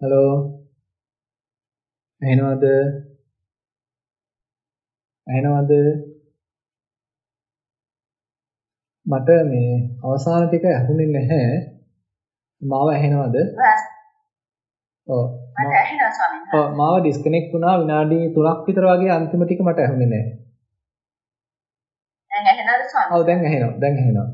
Speaker 1: හලෝ. ඇහෙනවද? ඇහෙනවද? මට මේ අවසාන ටික ඇහුනේ නැහැ. මාව ඇහෙනවද? ඔව්.
Speaker 4: මට ඇහෙනවා ස්වාමීන් වහන්සේ.
Speaker 1: ඔව් මාව ඩිස්කනෙක්ට් වුණා විනාඩි 3ක් විතර වගේ අන්තිම ටික මට ඇහුනේ නැහැ.
Speaker 4: දැන් ඇහෙනවද ස්වාමීන්?
Speaker 1: ඔව් දැන් ඇහෙනවා. දැන් ඇහෙනවා.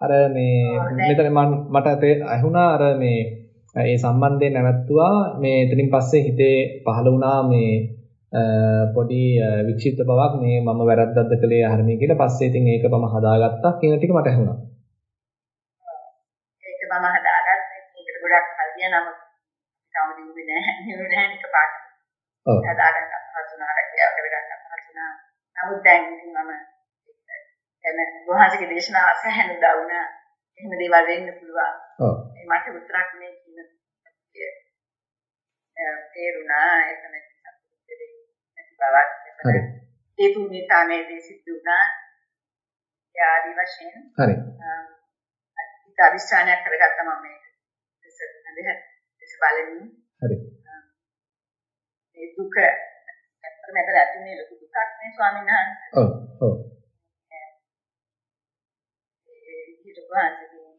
Speaker 1: අර මේ මෙතන මට ඇහුණා අර මේ ඒ සම්බන්ධයෙන් නැවතුවා මේ එතනින් පස්සේ හිතේ පහළ වුණා මේ පොඩි වික්ෂිප්ත බවක් මේ මම වැරද්දක්ද කළේ හරිනේ කියලා පස්සේ ඉතින් ඒක මම හදාගත්තා කියන ටික මට ඇහුණා.
Speaker 4: ඒක මම හදාගත්තා. ඒකට ගොඩක් ගියා නමුත් තාම දිනුනේ නැහැ. දිනුනේ නැහැ එක පාට. ඔව්. හදාගන්න අපහසුනා කියලා කරගන්න අපහසුනා. නමුත් දැන් ඉතින් මම එන ගෝහාසික දේශනාව අසහන උදා වුණා. එහෙම දේවල් වෙන්න පුළුවන්.
Speaker 1: ඔව්.
Speaker 4: මට උත්තරක් මේ තේරුණා එතන නැති බවක්.
Speaker 1: හරි.
Speaker 4: ඒ තුනේ තමයි මේ සිද්ධ වුණා. යාදි වශයෙන්.
Speaker 1: හරි.
Speaker 4: අනිත් අවිස්ථානයක් කරගත්තා මම මේක. දෙස බලමින්.
Speaker 1: හරි.
Speaker 4: මේ දුක ඇත්තටම ඇතර ඇතිනේ ලොකු දුකක් නේ ස්වාමීන් වහන්සේ.
Speaker 1: ඔව් ඔව්.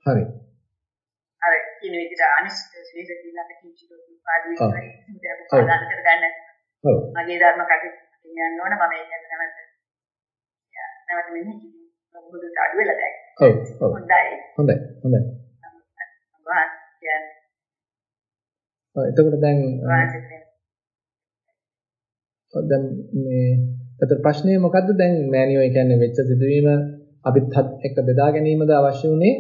Speaker 1: හරි.
Speaker 4: කියන විදිහට අනිශ්චිත ශ්‍රේෂ්ඨ දිනක කිචි ලොකු පාදී ඉතින් ප්‍රදාන කරගන්න.
Speaker 1: ඔව්.
Speaker 4: මගේ ධර්ම කටයුතු යන්න ඕන මම ඒක නැවත. නැවත මෙන්න මොකද අඩු වෙලා දැන්.
Speaker 1: ඔව්.
Speaker 4: හොඳයි.
Speaker 1: හොඳයි හොඳයි. එතකොට දැන් දැන් මේ අතර ප්‍රශ්නේ මොකද්ද දැන් මෑනියෝ කියන්නේ වෙච්ච සිදුවීම අපිත් එක්ක බෙදා ගැනීමද අවශ්‍ය වුනේ?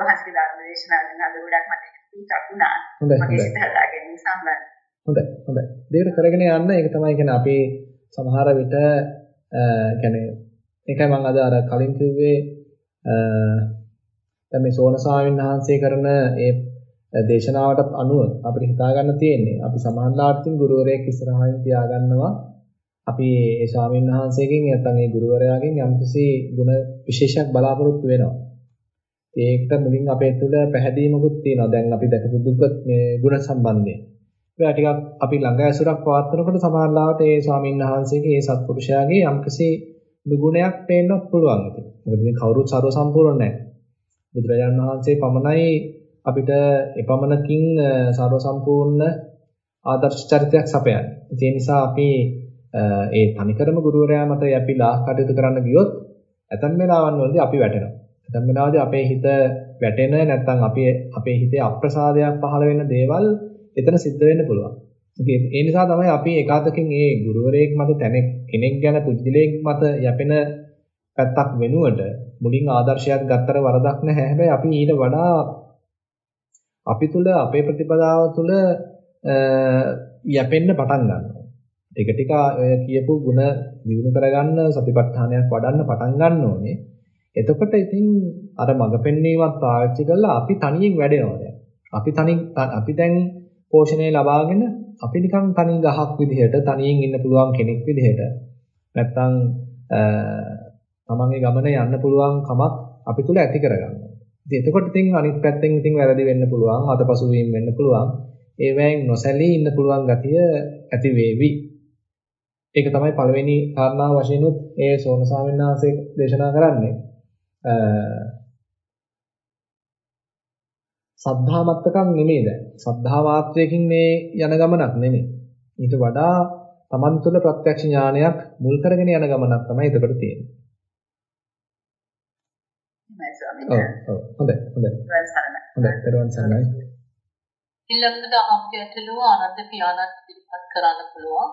Speaker 4: දැන් ඔබහන්සේගේ ධර්ම දේශනාවෙන් අද ගොඩක් මට පිටක් වුණා. මගේ සිත හදාගෙන සම්බන්ධ.
Speaker 1: හොඳයි හොඳයි. දෙකට කරගෙන යන්න ඒක තමයි කියන්නේ අපි සමහර විට කියන්නේ ඒකයි මම අද අර කලින් කිව්වේ දැන් මේ සෝන ස්වාමීන් වහන්සේ කරන ඒ දේශනාවට අනුව අපිට හිතා ගන්න තියෙන්නේ අපි සමාන්ලාට තින් ගුරුවරයෙක් ඉස්සරහින් තියාගන්නවා අපි ඒ ස්වාමීන් වහන්සේගෙන් නැත්නම් ඒ ගුරුවරයාගෙන් යම්කිසි ಗುಣ විශේෂයක් බලාපොරොත්තු වෙනවා. ඒකට මුලින් අපේ තුල පැහැදීමකුත් තියෙනවා. දැන් අපි දැකපු දුක මේ ಗುಣ සම්බන්ධයෙන්. ඒවා ටිකක් අපි ළඟ ඇසුරක් පවත්වනකොට සමාජලාවට ඒ ස්වාමීන් වහන්සේගේ ඒ සත්පුරුෂයාගේ යම්කිසි නුගුණයක් පේන්නත් පුළුවන් ඉතින්. මොකද මේ කවුරුත් ਸਰව සම්පූර්ණ නැහැ. බුදුරජාණන් වහන්සේ පමණයි අපිට එපමණකින් ਸਰව සම්පූර්ණ ආදර්ශ චරිතයක් සපයන්නේ. ඒ නිසා අපි ඒ තනිකරම ගුරුවරයා මත යැපිලා කටයුතු කරන්න ගියොත් ඇතන් වෙලාවන් වලදී අපි වැටෙනවා. ඇතන් වෙලාවදී අපේ හිත වැටෙන නැත්නම් අපි අපේ හිතේ අප්‍රසාදයක් පහළ වෙන දේවල් එතන සිද්ධ වෙන්න පුළුවන්. ඒ නිසා තමයි අපි එකාතකින් ඒ ගුරුවරයෙක් මත තැනෙක් කෙනෙක් ගැන පුජ්‍යලයක් මත යැපෙන පැත්තක් වෙනුවට මුලින් ආදර්ශයක් ගත්තර වරදක් නැහැ. හැබැයි අපි ඊට වඩා අපි තුල අපේ ප්‍රතිපදාව තුල යැපෙන්න පටන් ගන්නවා. ටික ටික ඔය කියපු ಗುಣ දිනු කරගන්න සතිපට්ඨානයක් වඩන්න පටන් ගන්න ඕනේ. එතකොට ඉතින් අර මඟ පෙන්වීමත් පාවිච්චි කරලා අපි තනියෙන් වැඩෙනවා දැන්. අපි තනි අපි දැන් පෝෂණය ලබාගෙන අපි නිකන් තනි ගහක් විදිහට තනියෙන් ඉන්න පුළුවන් කෙනෙක් විදිහට නැත්තම් තමන්ගේ ගමනේ යන්න පුළුවන් කමක් අපි තුල ඇති කරගන්නවා. ඉතින් එතකොට ඉතින් අනිත් පැත්තෙන් ඉතින් වැරදි වෙන්න පුළුවන්, අතපසු වීම වෙන්න පුළුවන්. ඒවෙන් නොසැලී ඉන්න පුළුවන් ගතිය ඇති වේවි. ඒක තමයි පළවෙනි කාරණාව වශයෙන් උත් ඒ සෝන ස්වාමීන් වහන්සේ දේශනා කරන්නේ. සද්ධා මත්තකම් නෙමෙයි දැන්. සද්ධා මාත්‍රයකින් මේ යන ගමනක් නෙමෙයි. ඊට වඩා Taman තුල ප්‍රත්‍යක්ෂ ඥානයක් මුල් කරගෙන යන ගමනක් තමයි එතකොට තියෙන්නේ. ඔව් ඔව් හොඳයි හොඳයි. හොඳයි පෙරවන් සරණයි.
Speaker 3: ඊළඟට අහක්යටලුව ආනන්ද පියාණන් ඉදිරිපත් කරන්න පුළුවන්.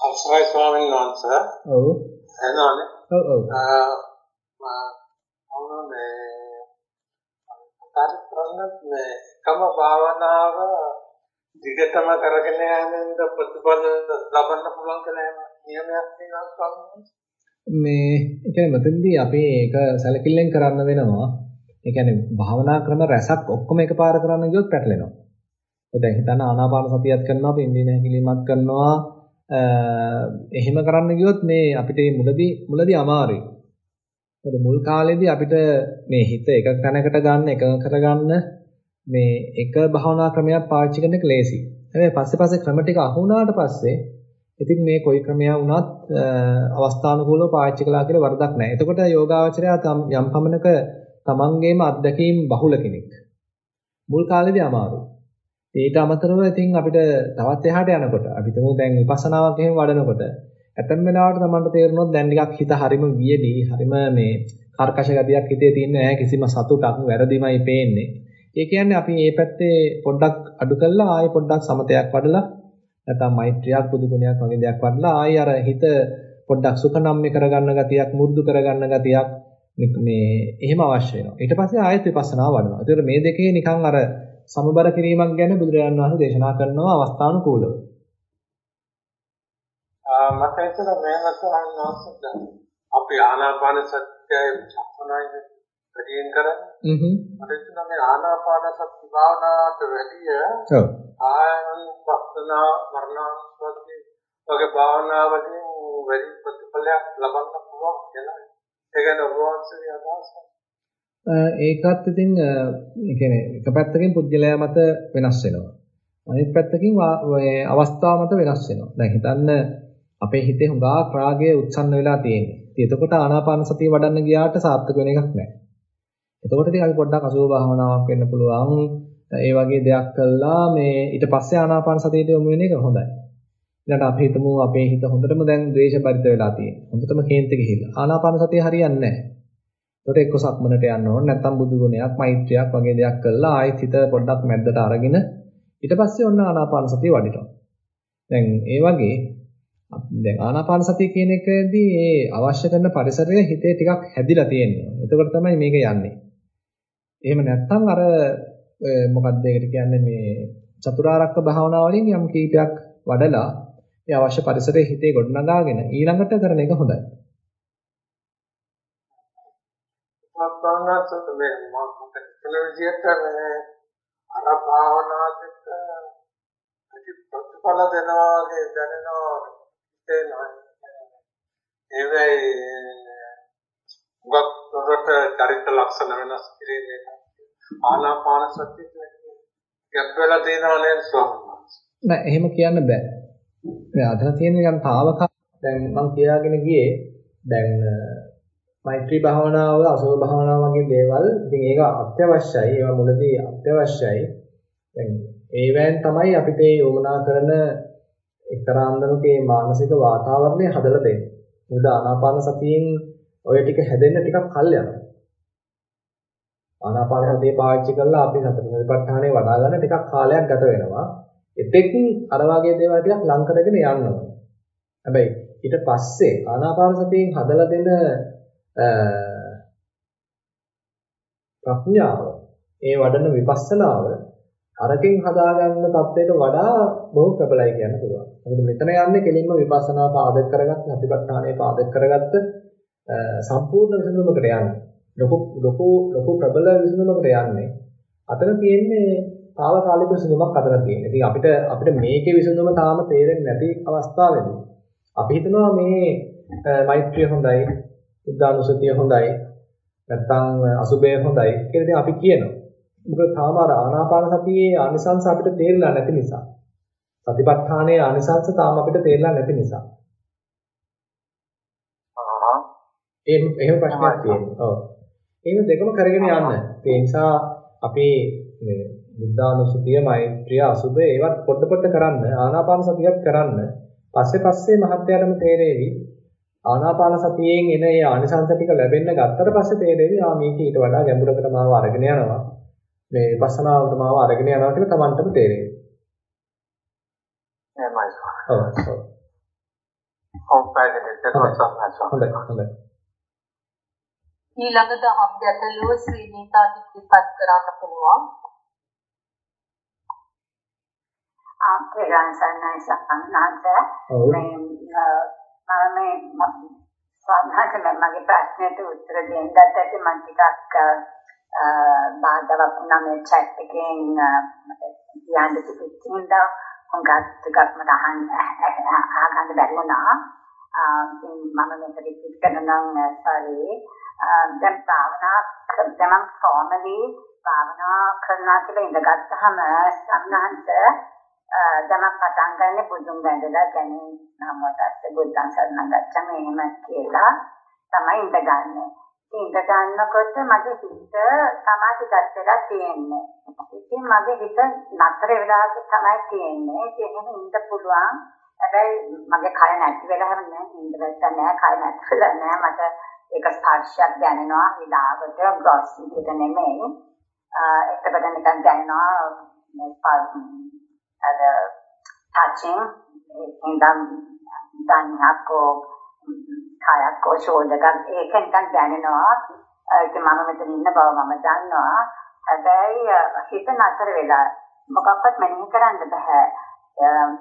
Speaker 7: අවසරයි ස්වාමීන් වහන්සේ.
Speaker 1: ඔව්.
Speaker 7: එනවානේ.
Speaker 1: ඔව් ඔව්.
Speaker 7: මේ කම භාවනාව දිගටම කරගෙන යෑමෙන්ද ප්‍රතිඵල ලබන්න පුළුවන් කියලා නියමයක් තියෙනවා ස්වාමීන්
Speaker 1: මේ ඒ කියන්නේ මෙතනදී අපි ඒක සැලකිල්ලෙන් කරන්න වෙනවා. ඒ කියන්නේ භාවනා ක්‍රම රැසක් ඔක්කොම එකපාර කරන්න ගියොත් පැටලෙනවා. ඔය දැන් හිතන්න ආනාපාන සතියත් කරනවා, පිම්බීම හැකිලිමත් කරනවා. එහෙම කරන්න ගියොත් මේ අපිට මුලදී මුලදී අමාරුයි. මොකද මුල් කාලේදී අපිට මේ හිත එක තැනකට ගන්න එකඟ කරගන්න මේ එක භාවනා ක්‍රමයක් පාවිච්චි කරන එක ලේසි. හැබැයි පස්සේ පස්සේ ක්‍රම ටික අහු වුණාට පස්සේ ඉතින් මේ කොයි ක්‍රමයක් වුණත් අවස්ථානුකූලව පාවිච්චි කළා කියලා වරදක් නැහැ. එතකොට යෝගාවචරය යම් පමණක තමන්ගේම අත්දැකීම් බහුල කෙනෙක්. මුල් කාලේදී අමාරුයි. ඊට අමතරව ඉතින් අපිට තවත් එහාට යනකොට අපි තුමු දැන් විපස්සනාවක් එහෙම වඩනකොට ඇතැම් වෙලාවට තමන්ට තේරෙනොත් දැන් ටිකක් හිත හරිම වියදී හරිම මේ කර්කශ ගතියක් හිතේ තියෙන්නේ නැහැ කිසිම සතුටක් වැරදිමයි පේන්නේ. ඒ කියන්නේ අපි මේ පැත්තේ පොඩ්ඩක් අඩු කළා ආයෙ පොඩ්ඩක් සමතයක් වඩලා නැත්නම් මෛත්‍රියක් බුදු ගුණයක් වගේ දෙයක් වඩලා ආයෙ අර හිත පොඩ්ඩක් සුඛනම්ම්‍ය කරගන්න ගතියක් මු르දු කරගන්න ගතියක් මේ එහෙම අවශ්‍ය වෙනවා. ඊට පස්සේ ආයෙත් විපස්සනා වඩනවා. ඒතකොට මේ දෙකේ නිකන් අර සමබර කිරීමක් ගැන බුදුරජාණන් වහන්සේ දේශනා කරනවා අවස්ථානුකූලව.
Speaker 7: මට හිතෙනවා මේ වස්තුවන් නැවසද අපි ආනාපාන සත්‍යය සම්පූර්ණයි වැඩියෙන් කරන්නේ.
Speaker 1: හ්ම්.
Speaker 7: මට හිතෙනවා මේ ආනාපාන සති භාවනාවට වැඩිය
Speaker 1: ඔව්.
Speaker 7: ආයන පස්සනා මරණාසති වගේ භාවනාවකින් වැඩි ප්‍රතිඵලයක් ලබන්න පුළුවන් කියලා. ඒ කියන්නේ ඔබවහන්සේ අදහස.
Speaker 1: ඒකත් ඉතින් ඒ කියන්නේ එක පැත්තකින් පුද්ගලයා මත වෙනස් වෙනවා. අනිත් පැත්තකින් අවස්ථාව මත වෙනස් වෙනවා. දැන් හිතන්න අපේ හිතේ හුඟා රාගය උත්සන්න වෙලා තියෙන්නේ. ඉතින් එතකොට ආනාපාන සතිය වඩන්න ගියාට සාර්ථක වෙන එකක් නැහැ. එතකොට ඉතින් අපි පොඩ්ඩක් අසුභ භාවනාවක් වෙන්න පුළුවන්. ඒ වගේ දෙයක් කළා මේ ඊට පස්සේ ආනාපාන සතියට යොමු වෙන එක හොඳයි. ඊළඟට අපි හිතමු අපේ හිත හොඳටම දැන් ද්වේෂ පරිත වෙලා තියෙනවා. හොඳටම කේන්ති ගිහිල්ලා. ආනාපාන සතිය හරියන්නේ නැහැ. ඒකට එක්ක සක්මනට යන්න ඕන නැත්නම් බුදු ගුණයක් මෛත්‍රියක් වගේ දෙයක් කළා ආයෙත් හිත පොඩ්ඩක් මැද්දට අරගෙන ඊට පස්සේ ඔන්න ආනාපාන සතිය වඩිනවා. දැන් ඒ වගේ දැන් ආනාපාන සතිය කියන එකදී ඒ අවශ්‍ය කරන පරිසරය හිතේ ටිකක් හැදිලා තියෙනවා. එතකොට තමයි මේක යන්නේ. එහෙම නැත්නම් අර මොකක්ද ඒකට කියන්නේ මේ චතුරාර්යක භාවනාව වලින් යම් කීපයක් වඩලා ඒ අවශ්‍ය පරිසරයේ හිතේ ගොඩනගාගෙන ඊළඟට කරන එක හොඳයි.
Speaker 7: අප්‍රාණාසත මේ මම හිතන විදිහට මේ අර භාවනාවට ප්‍රතිඵල දෙනවා වගේ දැනෙනවා තේනවා. ඒ වෙයි ගොඩට චරිත ලක්ෂණ වෙනස් කිරීමේ ආනාපාන සතිය ගැප් වෙලා තියෙනව නේද ස්වාමීන්
Speaker 1: නෑ එහෙම කියන්න බෑ. දැන් අදලා තියෙන නිකන් తాවක දැන් මම කියාගෙන ගියේ දැන් මෛත්‍රී භාවනාව අසෝභ භාවනාව වගේ දේවල් ඉතින් ඒක අත්‍යවශ්‍යයි. ඒවා මුලදී අත්‍යවශ්‍යයි. දැන් ඒවෙන් තමයි අපිට මේ යෝගනා කරන එක්තරා අන්දමකේ මානසික වාතාවරණය හදලා දෙන්නේ. මොකද ආනාපාන සතියෙන් ඔය ටික හැදෙන්න ටිකක් කල් යනවා. ආනාපාන සතිය පාවිච්චි කරලා අපි සතර සතිපට්ඨානේ වඩා ගන්න ටිකක් කාලයක් ගත වෙනවා. එතෙක් අර වගේ දේවල් ටිකක් ලං කරගෙන යන්න ඕනේ. හැබැයි ඊට පස්සේ ආනාපාන සතියෙන් හදලා දෙන ප්‍රඥාව ඒ වඩන විපස්සනාව අරකින් හදාගන්න தත්ත්වයට වඩා බොහෝ ප්‍රබලයි කියන්න පුළුවන්. මොකද මෙතන යන්නේ කෙලින්ම විපස්සනා පාදක කරගත්ත සතිපට්ඨානයේ පාදක කරගත්ත සම්පූර්ණ විසඳුමකට යන්නේ. ලොකු ලොකු ලොකු ප්‍රබල විසඳුමකට යන්නේ. අතන තියෙන්නේ తాවකාලික විසඳුමක් අතර තියෙන්නේ. ඉතින් අපිට අපිට මේකේ විසඳුම තාම තේරෙන්නේ නැති අවස්ථාවේදී අපි හිතනවා මේ මෛත්‍රිය හොඳයි, බුද්ධානුසතිය හොඳයි, නැත්නම් අසුබය හොඳයි කියලා ඉතින් අපි කියනවා. මොකද තාම අර ආනාපාන සතියේ ආනිසංස අපිට තේරෙලා නැති නිසා. සතිපට්ඨානයේ ආනිසංස තාම අපිට තේරෙලා නැති නිසා. එහෙම එහෙම ප්‍රශ්නයක් තියෙනවා. ඔව්. එහෙනම් දෙකම කරගෙන යන්න. ඒ නිසා අපි මේ බුද්ධානුස්සතිය, මෛත්‍රිය, අසුබය ඒවත් පොඩ පොඩ කරන්න, ආනාපාන සතියත් කරන්න. පස්සේ පස්සේ මහත්යටම තේරෙවි ආනාපාන සතියෙන් එන ඒ ආනිසංස ටික ලැබෙන්න ගත්තට පස්සේ තේරෙවි ආ මේක ඊට වඩා ගැඹුරකට මාව අරගෙන යනවා. මේ විපස්සනාවට මාව අරගෙන යනවා කියලා Tamanටම තේරෙවි.
Speaker 7: එහෙමයි.
Speaker 1: ඔව් ඔව්.
Speaker 7: ඔව් පැහැදිලි.
Speaker 1: හොඳයි හොඳයි.
Speaker 3: ඊළඟ දහම් ගැටලුව ශ්‍රී නීතා ඉදිරිපත් කරන්න පුළුවන්.
Speaker 8: අපේ ගාන්සන්නයි සම්මානස මේ මම මේ සාමාන්‍යයෙන් මගේ ප්‍රශ්නෙට උත්තර දෙන්නත් ඇති මම ටිකක් බාධාවක් වුණා මේ chat එකෙන් කියන්න තිබෙච්චින්ද හුඟක් ටිකක් මට අහන්න අහගන්න බැරි වුණා. මම මේක රිපීට් කරනවා sorry. දැන් භාවනා කරනනම් ෆෝමලි භාවනා කරනවා කියලා ඉඳගත්tාම සම්හංශ දැන් පටන් ගන්න බුදුන් වැඳලා කියන්නේ නමෝතස්ස බුද්ධං සරණං ගච්ඡාමි එහෙම කියලා තමයි ඉඳගන්නේ. ඉඳ ගන්නකොට මගේ හිත සමාධිගත වෙලා තියෙන්නේ. ඉතින් මගේ හිත නතර වෙලාවක තමයි තියෙන්නේ. එහෙනම් ඉඳ පුළුවන්. හැබැයි මගේ කය නැති වෙලා හැම ඉඳ වැටෙන්නේ නැහැ. කය නැති වෙලා නැහැ. මට ඒක ස්පර්ශයක් දැනෙනවා. ඊළාවට ග්‍රොස් විදිහට නෙමෙයි. එතකොට නිකන් දැනෙනවා අර touching ඉඳන් දැනහකෝ කායකෝ ෂෝල්ඩර් එක නිකන් දැනෙනවා ඒක මම මෙතන ඉන්න බව මම දන්නවා හැබැයි හිත නතර වෙලා මොකක්වත් මෙනෙහි කරන්න බෑ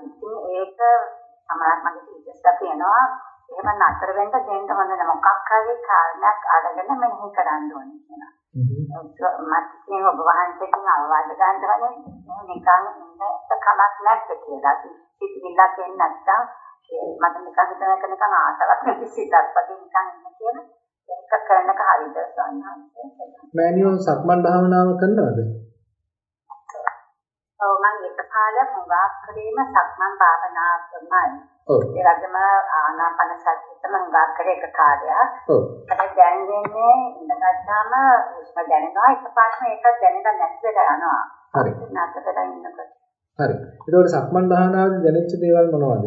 Speaker 8: ඉතින් ඒක සමහරක් මගේ ටීචර්ස්ලා කියනවා එහෙම නතර වෙන්න දෙන්න හොඳ නැහැ මොකක් හරි කාරණයක් අරගෙන මෙනෙහි කරන්න ඕනේ කියලා. මත් කියන ඔබ වහන්සේගෙන් අවවාද ගන්නවනේ නිකන් ඉන්න කමක් නැද්ද කියලා. සිතිවිල්ලක් එන්නේ නැත්තම් මට නිකන් හිතන එක නිකන් ආසාවක් නැති සිතක් වගේ නිකන් ඉන්න කියන ඒක කරන එක හරිද සන්නහන්සේ
Speaker 1: මෑනියෝ සක්මන් භාවනාව කරනවද?
Speaker 8: ඔව් මම එක කාලයක් හුඟක් කරේම සක්මන් භාවනාව තමයි.
Speaker 1: ඔව්.
Speaker 8: ඒ වගේම ආනාපාන සතියම හුඟක් කරේ එක කාලයක්.
Speaker 1: ඔව්.
Speaker 8: හැබැයි දැන් වෙන්නේ ඉඳගත්තාම උස්ම දැනෙනවා එකපාරටම ඒක දැනෙන්න නැති වෙලා යනවා.
Speaker 1: හරි.
Speaker 8: නැතකට ඉන්නකොට.
Speaker 1: හරි. එතකොට සක්මන් භාවනාවේදී දැනෙච්ච දේවල් මොනවද?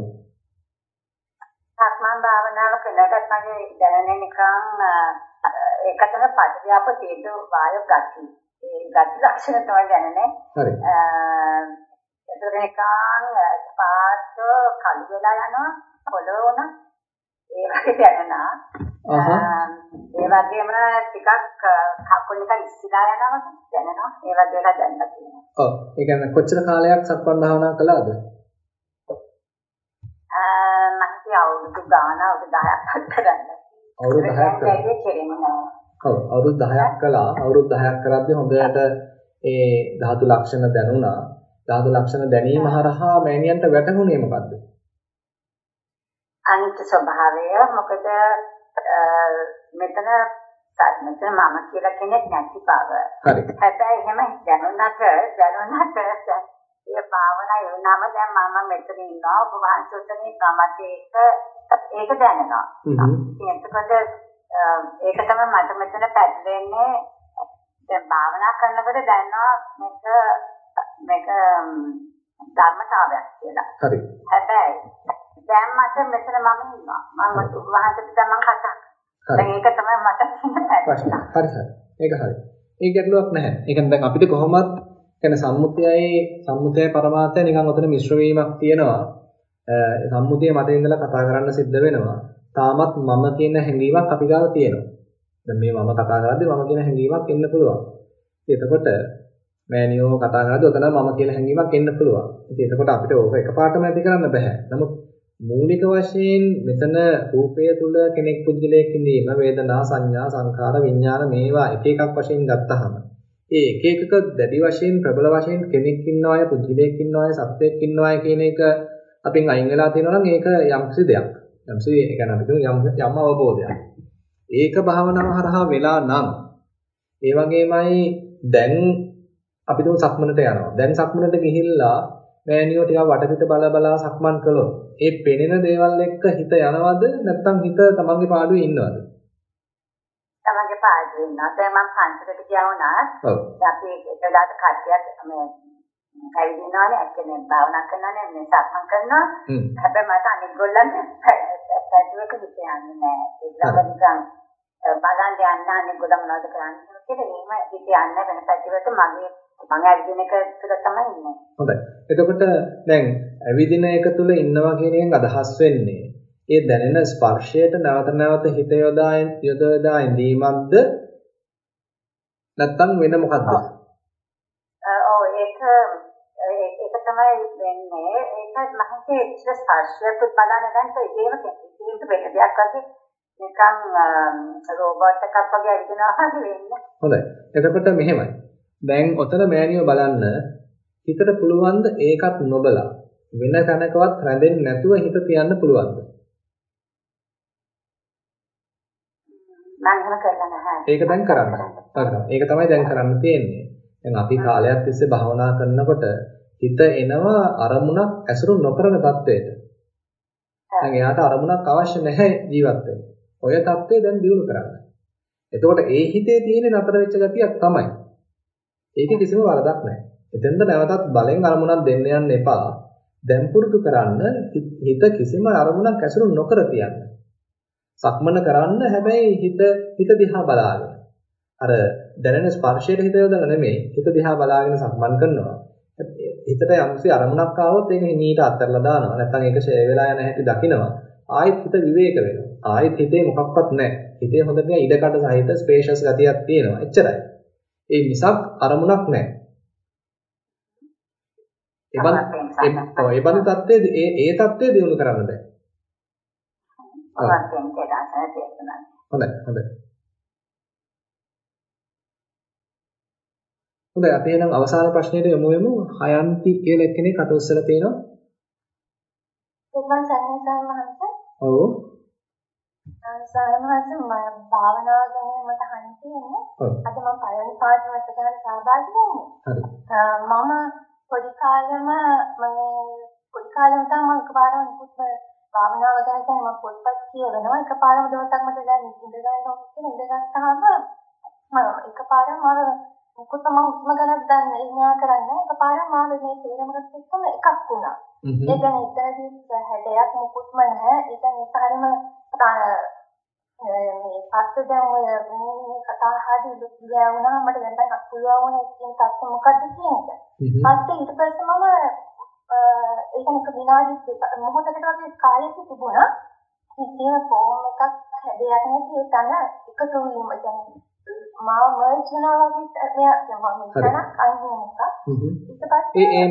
Speaker 8: සක්මන් භාවනාව කළාට මගේ දැනෙන්නේ නිකන් ඒක තමයි පටිවිආප තේජෝ වායු ගති. ඒ ගති ලක්ෂණ තමයි දැනෙන්නේ.
Speaker 1: හරි.
Speaker 8: ඒතර නිකන් පාට කළු වෙලා යනවා පොළොව උන ඒ වගේ දැනෙනවා.
Speaker 1: අහහ.
Speaker 8: ඒ වගේම ටිකක් කකුල් නිකන් ඉස්සිලා යනවා දැනෙනවා. ඒ වගේ එකක් දැනලා තියෙනවා.
Speaker 1: ඔව්. ඒ කියන්නේ කොච්චර කාලයක් සක්මන් භාවනා කළාද?
Speaker 8: මම හිතේ අවුරුදු ගාන අවුරුදු 10ක් කරන්න.
Speaker 1: අවුරුදු 10ක් කළා.
Speaker 8: ඒක කෙරෙන්නේ.
Speaker 1: ඔව් අවුරුදු 10ක් කළා. අවුරුදු 10ක් කරද්දී හොඳට ඒ ධාතු ලක්ෂණ දැනුණා. ධාතු ලක්ෂණ දැනීම හරහා මෑනියන්ට වැටහුනේ මොකද්ද?
Speaker 8: අනිත්‍ය ස්වභාවය මොකද මෙතන මෙතන මම කියලා කෙනෙක් නැති බව.
Speaker 1: හරි.
Speaker 8: හැබැයි එහෙම දැනුණාට දැනුණාට ඒ භාවනා යොනම දැන් මම මෙතන ඉන්නවා ඔබ වහන්සේ උතන මට ඒක ඒක දැනෙනවා.
Speaker 1: හ්ම්.
Speaker 8: එතකොට ඒක තමයි මට මෙතන පැටලෙන්නේ දැන් භාවනා කරනකොට දැනනවා මේක මේක ධර්මතාවයක් කියලා.
Speaker 1: හරි.
Speaker 8: හැබැයි දැන් මට මෙතන මම ඉන්නවා. මම ඔබ වහන්සේට දැන් මම කතා කරනවා. ඒක තමයි මට
Speaker 1: ප්‍රශ්න. හරි හරි. ඒක හරි. ඒ ගැටලුවක් නැහැ. ඒ කියන්නේ දැන් අපිට කොහොමත් කියන්නේ සම්මුතියයි සම්මුතියයි පරමාර්ථය නිකන් උතන මිශ්‍ර වීමක් තියෙනවා. සම්මුතිය මත ඉඳලා කතා කරන්න සිද්ධ වෙනවා. තාමත් මම කියන හැඟීමක් අපි ගාව තියෙනවා. දැන් මේ මම කතා කරද්දී මම කියන හැඟීමක් එන්න පුළුවන්. එතකොට මෑනියෝ කතා කරද්දී උතන මම කියලා හැඟීමක් එන්න පුළුවන්. ඉතින් එතකොට අපිට ඕක එකපාරටම ඇති කරන්න බෑ. නමුත් මූලික වශයෙන් මෙතන රූපය තුල කෙනෙක් පුද්ගලයෙක් ඉඳීම වේදනා සංඥා සංඛාර විඥාන මේවා එක එකක් වශයෙන් ගත්තහම ඒ එක එකක දැඩි වශයෙන් ප්‍රබල වශයෙන් කෙනෙක් ඉන්නවාය පුද්ගලයෙක් ඉන්නවාය සත්වයක් ඉන්නවාය කියන එක අපෙන් අයින් වෙලා තියෙනවා නම් ඒක යම්කිසි දෙයක්. යම්සි ඒ කියන්නේ අපිට යම් යම් අවබෝධයක්. ඒක භාවනාව හරහා වෙලා නම් ඒ වගේමයි දැන් අපි දුම් සක්මනට යනවා. දැන් සක්මනට ගිහිල්ලා මෑනියෝ ටිකක් වටපිට බල බලා සක්මන් කළොත් ඒ පෙනෙන දේවල් එක්ක හිත යනවද නැත්නම් හිත තමන්ගේ පාඩුවේ ඉන්නවද?
Speaker 8: තමන්ගේ පාඩුවේ ඉන්නවා. දැන් මම පන්සලට ගියා වුණා.
Speaker 1: ඔව්.
Speaker 8: අපි වෙලාවක කට්ටියක් මේ ඇවිදිනවානේ ඇත්තනේ භාවනා කරනවානේ මේ සක්මන් කරනවා. හැබැයි මට අනිත් ගොල්ලන්ට පැදුවක හිත යන්නේ නැහැ. ඒක නිකන් බලන්න යන්න අනිත් ගොල්ලන් මොනවද කරන්නේ කියලා එහෙම හිත යන්නේ වෙන පැතිවලට මගේ මම ඇවිදින එක තුළ තමයි ඉන්නේ.
Speaker 1: හොඳයි. එතකොට දැන් ඇවිදින එක තුළ ඉන්නවා කියන එකෙන් අදහස් වෙන්නේ ඒ දැනෙන ස්පර්ශයට නැවත නැවත හිත යොදා යොදා ඉඳීමක්ද නැත්නම් වෙන මොකක්ද?
Speaker 8: ඉච්ඡ ස්පර්ශයක් බලන්න ගන්න ඒකේම ඒක වෙන දෙයක් වගේ නිකන් රෝබෝට් එකක් වගේ ඇවිදිනවා වගේ වෙන්නේ.
Speaker 1: හොඳයි. එතකොට මෙහෙමයි. දැන් ඔතන මෑනියෝ බලන්න හිතට පුළුවන් ද ඒකත් නොබලා වෙන තැනකවත් රැඳෙන්නේ නැතුව හිත තියන්න පුළුවන්ද?
Speaker 8: මම කරලා නැහැ.
Speaker 1: ඒක දැන් කරන්න. හරිද? ඒක තමයි දැන් කරන්න තියෙන්නේ. දැන් අපි කාලයක් තිස්සේ භාවනා කරනකොට හිත එනවා අරමුණක් ඇසුරු නොකරන තත්වයට. දැන් එයාට අරමුණක් අවශ්‍ය නැහැ ජීවත් වෙන්න. ඔය தත්ත්වය දැන් දිනු කරන්න. එතකොට ඒ හිතේ තියෙන නතර වෙච්ච ගතියක් තමයි. ඒකේ කිසිම වරදක් නැහැ. එතෙන්ද නැවතත් බලෙන් අරමුණක් දෙන්න යන්න එපා. දැන් පුරුදු කරන්න හිත කිසිම අරමුණක් ඇසුරු නොකර තියන්න. සක්මන කරන්න හැබැයි හිත හිත දිහා බලාගෙන. අර දැනෙන ස්පර්ශයට හිත යොදලා නෙමෙයි හිත දිහා බලාගෙන සක්මන් කරනවා. හිතට යම්සි අරමුණක් ආවොත් ඒක හිමීට අත්හැරලා දානවා. නැත්නම් ඒක ෂේ වෙලා යන හැටි දකිනවා. ආයෙත් හිත විවේක වෙනවා. ආයෙත් හිතේ මොකක්වත් නැහැ. හිතේ හොඳට ඉඩකඩ සහිත ස්පේෂස් ගතියක් තියෙනවා. එච්චරයි. ඒ මිසක් අරමුණක් නැහැ. එබන් ඒ බඳු தත්ත්වයේ ඒ ඒ தත්ත්වයේ දිනු කරන්න බෑ. හොඳයි හොඳයි. හොඳයි අපි එහෙනම් අවසාන ප්‍රශ්නෙට යමු යමු. හයන්ති කියලා කෙනෙක් අත උස්සලා තියෙනවා.
Speaker 9: එවන් සම්මතයන් මහන්ස.
Speaker 1: ඔව්.
Speaker 9: සාරමහස මම භාවනාව ගැන මට අහන්න තියෙන්නේ. අද මම පළවෙනි පාඩම වලට සහභාගී වෙන්නේ.
Speaker 1: හරි.
Speaker 9: මම පොඩි කාලෙම මේ පොඩි කාලෙම තමයි මම එකපාරම නිකුත් භාවනාව ගැන කියන්නේ මම පොත්පත් කියවනවා. එකපාරම දවසක් මට දැන් ඉඳ ගන්න ඕනේ කියලා ඉඳගත්තාම මම එකපාරම මම මොකද මම උස්ම ගණන් දන්නේ ඉන්නවා කරන්නේ එකපාරම මාව මේ තේරමකට එක්කම එකක් වුණා. ඒ කියන්නේ එතනදී හැඩයක් මොකුත්ම නැහැ. ඒ කියන්නේ ඒකම මේ පස්සේ දැන් ඔය මේ කතා හරි ලුක්ියා වුණා මට දැන් දැන් පුළුවන් වුණා කියන තත්ත්ව මොකද්ද කියන්නේ. පස්සේ ඊට පස්සේ මම ඒ කියන්නේ විනාඩි මොහොතකට වගේ කාලයක තිබුණා. කිසිම ෆෝම් එකක් හැදයක් නැති ඒ තන එකතු වීම කියන්නේ මාව මර්ජ් වුණා වගේ මෙයා මම හිතනක් අන්නේ එක. ඊට පස්සේ
Speaker 1: ඒ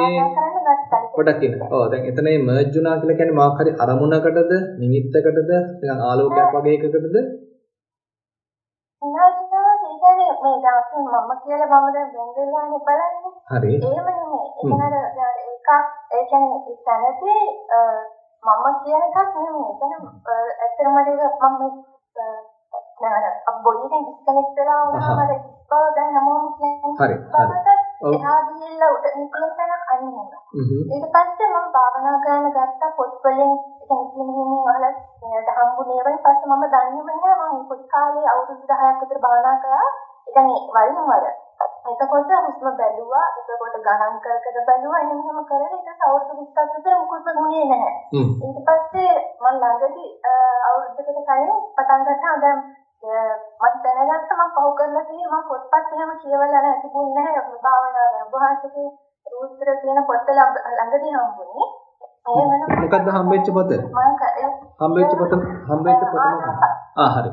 Speaker 1: ඒ පොඩක් ඉන්න. ඔව් දැන් එතන මේ මර්ජ් වුණා කියලා කියන්නේ මොකක් හරි අරමුණකටද නිමිත්තකටද නිකන් ආලෝකයක් වගේ එකකටද?
Speaker 9: නෑ කියන්නේ මේ දැන් මම කියලා මම දැන් වෙන වෙලාවනේ බලන්නේ.
Speaker 1: හරි.
Speaker 9: එහෙම නෙමෙයි. ඒකනර එකක් ඒ කියන්නේ ඉතනදී මම කියන එකක් නෙමෙයි. කියන්නේ ඇත්තටම ඒක මම නේද බොඩියෙන් ඩිස්කනෙක්ට් වෙලා වුණාම අර බව දැන් හැමෝම කියන්නේ
Speaker 1: හරි හරි.
Speaker 9: එහා ගිහිල්ලා උඩ නිකන් තැන අන්නේ ඊට පස්සේ මම භාවනා කරන්න ගත්ත පොත් වලින්. කියන්නේ කිමිහිමින් අහලා හම්බුනේ වෙයි පස්සේ මම දන්නේම නෑ මම පොඩි කාලේ අවුරුදු 10ක් විතර භාවනා කරා. ඒ කියන්නේ වරින් වර එතකොට හුස්ම බැලුවා. එතකොට ගණන් කර කර බැලුවා. එහෙම එහෙම කරලා ඊට අවුරුදු 20ක් විතර මුකුත් ගුණේ නැහැ. ඊට පස්සේ මම ළඟදී අවුරුද්දකට කලින් පටන් ගත්තා. දැන් මම දැනගත්ත මම පහු කරලා තියෙන මම පොත්පත් එහෙම කියවලා නැහැ. තිබුණේ නැහැ. භාවනා ගැන වහන්සේගේ සූත්‍ර තියෙන පොත ළඟදී හම්බුනේ.
Speaker 1: මොකද්ද හම්බෙච්ච පොත? හම්බෙච්ච පොත හම්බෙච්ච පොත මොකක්ද? ආ හරි.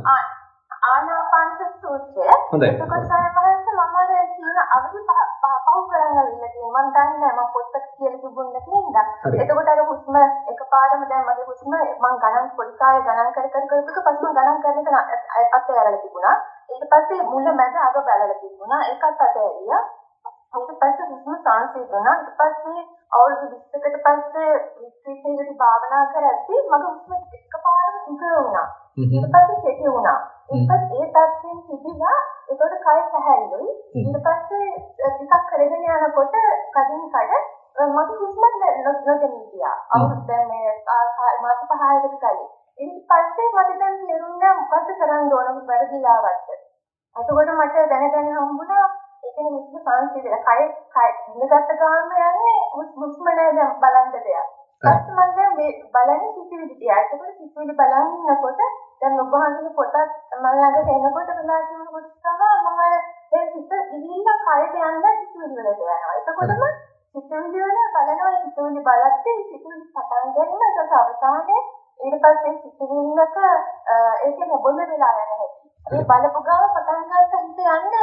Speaker 9: ආනාපාන සූත්‍රය.
Speaker 1: හොඳයි
Speaker 9: මම අර කියන අවදි පහු කරගෙන තියෙනවා මම දන්නේ නැහැ මම පොතක කියලා තිබුණේ නැතිනම් එතකොට අර හුස්ම එකපාරම දැන් මගේ හුස්ම මම ගණන් පොඩි කාලේ ගණන් කර කර කරපුවක පස්සේ ගණන් කරන එක අතෑරලා තිබුණා ඊට පස්සේ මුල මැද අග බලලා තිබුණා ඒකත් අතෑරියා ඊට පස්සේ හුස්ම සංසිඳුණා ඊට පස්සේ අවුරුදු 20කට පස්සේ එකේදී භාවනා කරද්දී මගේ හුස්ම එකපාරට දිග වුණා. ඊට පස්සේ කෙටි වුණා. ඊට පස්සේ ඒ තත්ත්වයෙන් තිබිලා ඒකට කය සැහැල්ලුයි. ඊට පස්සේ ටිකක් කරගෙන යනකොට කදින් කඩ මගේ හුස්ම නොදැනී ගියා. අවුරුදු දැන් මේ මාස 5කට කලින්. ඊට පස්සේ මට දැන් තේරුණා මොකද කරන්න ඕන වැරදිලාවත්. එතකොට මට දැනගෙන හම්බුණා ඒ කියන්නේ හුස්ම සංසිඳන කය කය ඉඳගත්ත ගාම යන්නේ හුස්ම නෑ දැන් බලන්න දෙයක්. ඊට මම දැන් මේ බලන්නේ සිතිවිලි තියා. ඒකකොට සිතිවිලි බලන් ඉන්නකොට දැන් ඔබ වහන්සේගේ පොතත් මම ළඟට එනකොට වෙලා තිබුණ කොට තමයි මම දැන් සිත ඉවිල්ලා කයට යන්න සිතිවිලි වලට යනවා. එතකොටම සිතිවිලි වල බලනවා සිතිවිලි බලද්දී සිතිවිලි පටන් ගන්න ඒක අවසානයේ ඊට පස්සේ සිතිවිල්ලක ඒ කියන්නේ බොඳ වෙලා යන හැටි. ඒ බලපු ගාව පටන් ගන්න හිත යන්න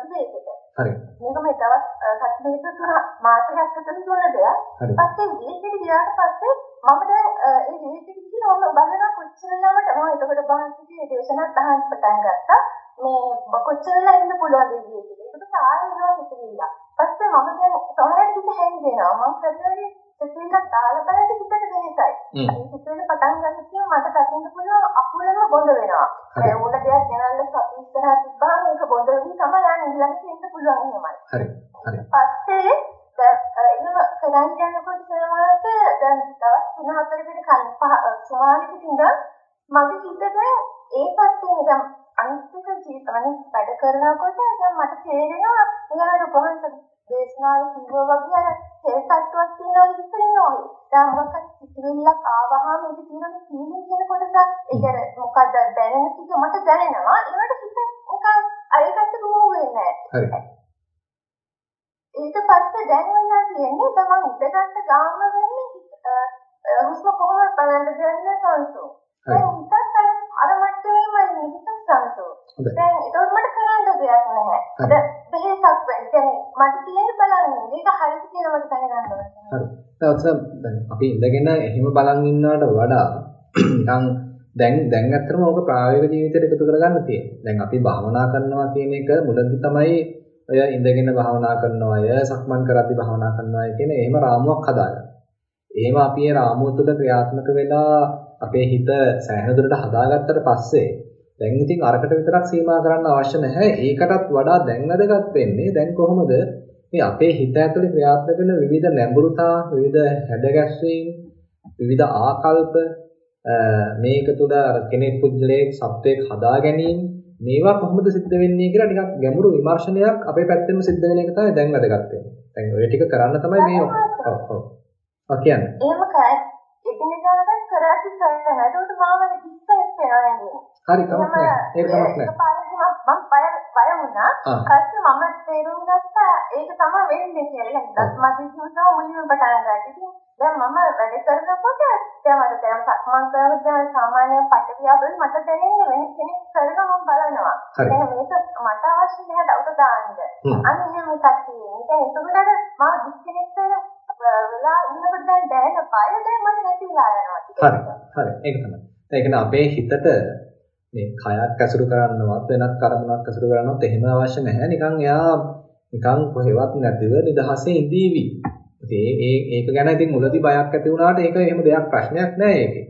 Speaker 9: විවේකෙට.
Speaker 1: හරි.
Speaker 9: මේක මේ දවස් සති දෙක තුන මාසයක් ඇතුළත තුන දෙයක්. පස්සේ විවේකෙට ගියාට පස්සේ මම දැන් ඒ විවේකෙට ගිහලා මම බලනවා කොච්චර ළමට මම එතකොට බාහිර දේශනාත් අහන්න පටන් ගත්තා. මේ කොච්චරලා ඉන්න පුළුවන්ද විවේකෙට. ඒක ආයෙ එනවා සිතිවිල්ල. පස්සේ මම දැන් සමහරවිට හිත හැංගෙනවා. මම කරන්නේ සිතිවිල්ල දාලා බලද්දි හිතට වෙනසයි. ඒ සිතිවිල්ල පටන් ගන්න කියන මට දකින්න පුළුවන් අකුලම බොඳ වෙනවා. ඒ ඕන දෙයක් ගෙනල්ලා සති ඉස්සරහා තිබ්බාම ඒක බොඳ වෙවි තමයි යන්නේ ඊළඟට එන්න පුළුවන් එහෙමයි.
Speaker 1: හරි. හරි.
Speaker 9: පස්සේ එහෙම කරන් යනකොට සමහරවිට දැන් දවස් 3-4කට කලින් පහ සමානිකට ඉඳන් මගේ හිත දැන් ඒ පැත්තේ දැන් අනිත් එක ජීවිතවලින් වැඩ කරනකොට දැන් මට තේරෙනවා
Speaker 1: අපි ඉඳගෙන එහෙම බලන් ඉන්නවට වඩා නිකන් දැන් දැන් ඇත්තටම ඕක ප්‍රායෝගික ජීවිතයට එකතු කරගන්න තියෙනවා. දැන් අපි භාවනා කරනවා කියන එක මුලදී තමයි ඔය ඉඳගෙන භාවනා කරනවා අය සක්මන් කරද්දී භාවනා කරනවා අය කියන එහෙම රාමුවක් හදාගන්න. එහෙම අපි ඒ රාමුව තුළ ක්‍රියාත්මක වෙලා අපේ හිත සෑහෙන දුරට හදාගත්තට පස්සේ දැන් ඉතින් අරකට විතරක් සීමා කරන්න අවශ්‍ය නැහැ. ඒකටත් වඩා දැන් වැදගත් වෙන්නේ දැන් කොහොමද මේ අපේ හිත ඇතුලේ ක්‍රියාත්මක වෙන විවිධ නැඹුරුතා, විවිධ හැඩගැස්වීම්, විවිධ ආකල්ප මේක තුළ කෙනෙක් පුද්ගලයෙක් සත්වයක් හදා ගැනීම මේවා කොහොමද සිද්ධ වෙන්නේ කියලා ටිකක් ගැඹුරු විමර්ශනයක් අපේ පැත්තෙන්ම සිද්ධ වෙන එක තමයි දැන් වැදගත් වෙන්නේ. දැන් ඔය ටික කරන්න තමයි මේ ඔව් ඔව්. ඔව් කියන්නේ.
Speaker 9: එහෙම කරා එදිනෙදාට කරාටි කරනවා. ඒකට මාව ඉස්සෙත් වෙනවා නේද?
Speaker 1: හරි කමක් නැහැ. ඒක කමක් නැහැ.
Speaker 9: මම බය බය වුණා. ඊපස්සේ මම තේරුම් ගත්තා ඒක තමයි වෙන්නේ කියලා. දැන් මට කිව්වා මුලින්ම පටන් ගන්න. දැන් මම වැඩ කරනකොට දැන් අර දැන් සක්මන් කරනකොට දැන් සාමාන්‍ය පටවියාවල මට දැනෙන්නේ වෙන කෙනෙක් කරනවා මම බලනවා. දැන් මේක මට අවශ්‍ය නැහැ දවස දාන්න. අන්න එහෙම එකක් තියෙනවා. දැන් එතකොට මම ඩිස්කනෙක්ට් වෙලා ඉන්නකොට දැන් දැනෙන බය දැන් මට නැතිලා යනවා.
Speaker 1: හරි. හරි. ඒක තමයි. ඒ කියන්නේ අපේ හිතට මේ කයක් ඇසුරු කරන්නවත් වෙනත් කර්මයක් ඇසුරු කරන්නවත් එහෙම අවශ්‍ය නැහැ. නිකන් එයා නිකන් කොහෙවත් නැතිව නිදහසේ ඉඳීවි. ඉතින් ඒ ඒක ගැන ඉතින් මුලදී බයක් ඇති වුණාට ඒක එහෙම දෙයක් ප්‍රශ්නයක් නෑ ඒකේ.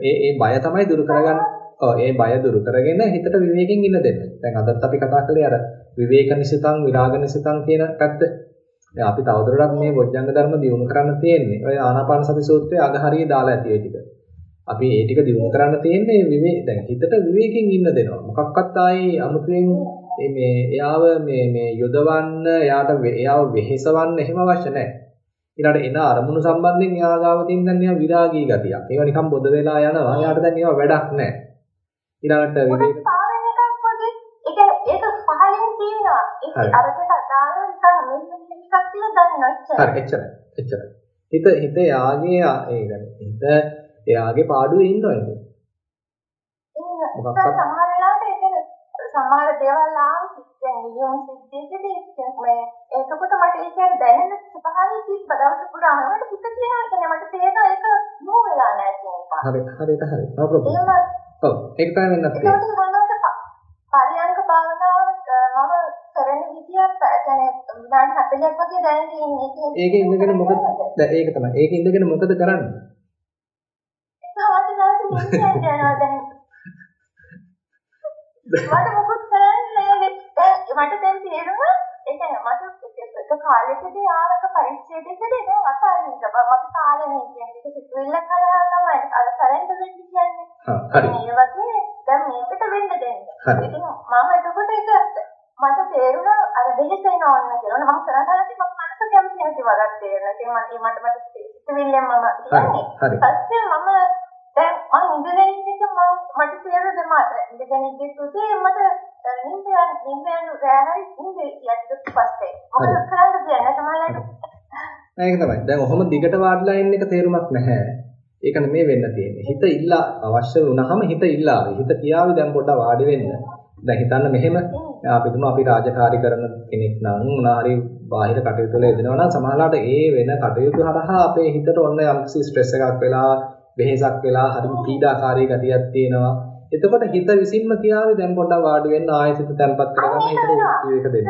Speaker 1: ඒ ඒ බය තමයි දුරු කරගන්න. ඔව් ඒ බය දුරු කරගෙන හිතට විවේකයෙන් ඉන්න දෙන්න. දැන් අදත් අපි කතා කළේ අර විවේක නිසිතං විරාග නිසිතං කියන පැත්ත. දැන් අපි තවදුරටත් මේ බොජ්ජංග ධර්ම දියුණු කරන්න තියෙන්නේ. ඔය ආනාපාන සති සූත්‍රයේ අගහරිය දාලා ඇති ඒ ටික. අපි ඒ ටික දියුණු කරන්න තියෙන්නේ විවේ දැන් හිතට විවේකයෙන් ඉන්න දෙනවා. මොකක්වත් ආයේ අමුතුවෙන් මේ එයාව මේ මේ යොදවන්න එයාට එයාව වෙහෙසවන්න එහෙම අවශ්‍ය නැහැ. ඊළඟට එන අරමුණු සම්බන්ධයෙන් එයා ගාව තියෙන දැන් එයා විරාගී ගතියක්. ඒවා නිකන් බොද වෙලා යනවා. එයාට දැන් ඒවා වැඩක් නැහැ. ඊළඟට විවේක
Speaker 9: ඒක පහලින් තියෙනවා. ඒක අරකට අදාළව නිකන් මෙන්න එකක් කියලා දන්නවා.
Speaker 1: හරි එච්චරයි. එච්චරයි. හිත හිත යාගේ ඒ කියන්නේ හිත එයාගේ පාඩුවේ ඉන්නවා ඉතින්.
Speaker 9: මොකක්වත් සමහර වෙලාවට ඒ කියන්නේ සමහර දේවල් ආව දැන් නියම සිද්ධියකදී මේ එතකොට මට ඒ කියන්නේ දැනෙන ස්වභාවය තිබ්බ දවස පුරාම මට හිත කියනවා කියන්නේ මට තේරෙනවා ඒක නෝ වෙලා නැහැ කියන එක.
Speaker 1: හරි හරියට හරි. no problem. ඔව් ඒක තමයි වෙන්නත්
Speaker 9: තියෙන්නේ. කරන විදිය කියන්නේ විනාඩි 40ක් වගේ දැන් තියෙන්නේ.
Speaker 1: ඒකේ ඉඳගෙන මොකද ඒක තමයි. ඒකේ ඉඳගෙන මොකද කරන්නේ?
Speaker 9: ඒක හවට දවසේ දැන්. මට මොකද කරන්නේ මට දැන් තේරුණා ඒ කියන්නේ මට කාලෙකදී ආවක පරිච්ඡේදයකදී දැන් අතාරින්න මට කාලනේ කියන්නේ ඒක සිතුවිල්ල කරා තමයි අර සරෙන්ඩර් වෙන්න කියන්නේ.
Speaker 1: හරි.
Speaker 9: ඒ වගේ දැන් මේකට වෙන්න දෙන්න. ඉතින් මම එතකොට ඒක මට තේරුණා අර වෙහෙසෙනවා වන්න කියලා. මම කරන්නේ මම මනස කැමති නැති වගක් තේරෙනවා. ඉතින් මට මට මට සිතුවිල්ලෙන් මම කියන්නේ. පස්සේ මම දැන් මම ඉඳගෙන ඉන්න එක මම මට තේරෙන්නේ මම ඉඳගෙන ඉඳි තුතේ මට නිින්ද යන නිින්ද යන රැහරි නිින්ද යට පස්සේ මොකද කරන්න දෙන්නේ සමහරවිට
Speaker 1: ඒක තමයි. දැන් ඔහොම දිගට වාඩිලා ඉන්න එක තේරුමක් නැහැ. ඒක නෙමෙයි වෙන්න තියෙන්නේ. හිත ඉල්ලා අවශ්‍ය වුණාම හිත ඉල්ලාවි. හිත කියාවි දැන් පොඩ්ඩක් වාඩි වෙන්න. දැන් හිතන්න මෙහෙම අපි තුමු අපි රාජකාරී කරන කෙනෙක් නම් මොනාරි බාහිර කටයුතු වල යෙදෙනවා නම් සමහරවිට ඒ වෙන කටයුතු හරහා අපේ හිතට ඔන්න යම්කිසි ස්ට්‍රෙස් එකක් වෙලා වෙහෙසක් වෙලා හරි පීඩාකාරී ගතියක් තියෙනවා. එතකොට හිත විසින්ම කියාවේ දැන් පොඩ්ඩක් වාඩි වෙන්න ආයෙත් තැම්පත් කරගන්න හිතට විවේක දෙන්න.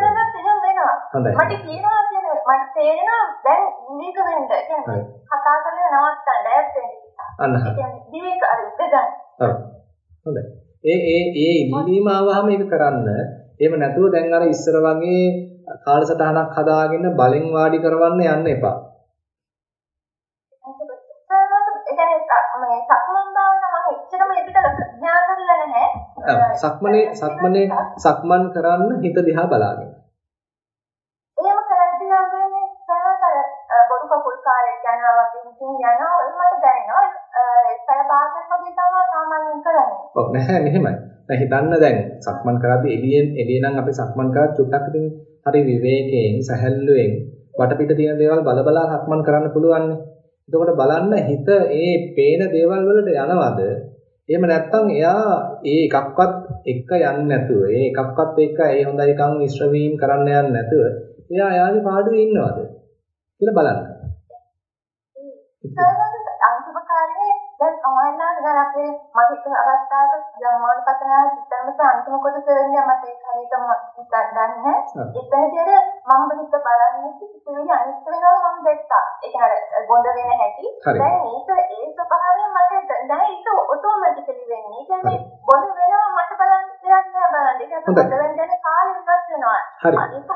Speaker 9: හොඳයි. මට කියනවා කියන්නේ මට තේරෙනවා දැන් විවේක වෙන්න. කියන්නේ කතා කරලා නවත්තන්න ඈත් වෙන්න.
Speaker 1: අන්න හරි.
Speaker 9: විවේක අර ඉඳගන්න.
Speaker 1: ඔව්. හොඳයි. ඒ ඒ ඒ ඉල්ලීම ආවහම ඒක කරන්න. එහෙම නැතුව දැන් අර ඉස්සර වගේ කාලසටහනක් හදාගෙන බලෙන් වාඩි කරවන්න යන්න එපා.
Speaker 9: සක්මන්.
Speaker 1: සක්මනේ සක්මනේ කරන්න හිත දිහා බලාගෙන.
Speaker 9: එහෙම කරද්දී ආගන්නේ සමහර බොරු කකුල් කාර්යයක් යනවා වගේ ඉතින් යනවා ඒ මට දැනෙනවා. ඒ භාගයක් වගේ තමයි සාමාන්‍යයෙන් කරන්නේ.
Speaker 1: ඔව් නැහැ මෙහෙමයි. දැන් හිතන්න දැන් සක්මන් කරද්දී එළියෙන් එළිය නම් අපි සක්මන් කරත් චුට්ටක් ඉතින් හරි විවේකයෙන් සැහැල්ලුවෙන් වටපිට තියෙන දේවල් බල බලා සක්මන් කරන්න පුළුවන් නේ. එතකොට බලන්න හිත ඒ පේන දේවල් වලට යනවද? එහෙම නැත්නම් එයා ඒ එකක්වත් එක්ක යන්නේ නැතුව, ඒ එකක්වත් එක්ක ඒ හොඳයි කම් මිශ්‍ර වීම කරන්න යන්නේ නැතුව, එයා එයාගේ පාඩුවේ ඉන්නවද? කියලා බලන්න.
Speaker 9: සමහරවිට දැන් අපේ මගේ අවස්ථාවක ධර්මානුපස්සනාව සිතන්නත් අන්තිම කොටස වෙන්නේ මට ඒක හරියටම හිතන්නේ නැහැ. එතනදී අර මම හිත බලන්නේ සිතුවිලි අනිත් වෙනවා මම දැක්කා. ඒක අර බොඳ වෙන හැටි. දැන් ඒක ඒ ස්වභාවය මට දැන් ඒක ඔටෝමැටිකලි වෙන්නේ. ඒ කියන්නේ බොඳ වෙනවා මට බලන්න දෙයක් නෑ බලන්න. ඒක වෙන දැන කාලෙ ඉවත් වෙනවා. ඒක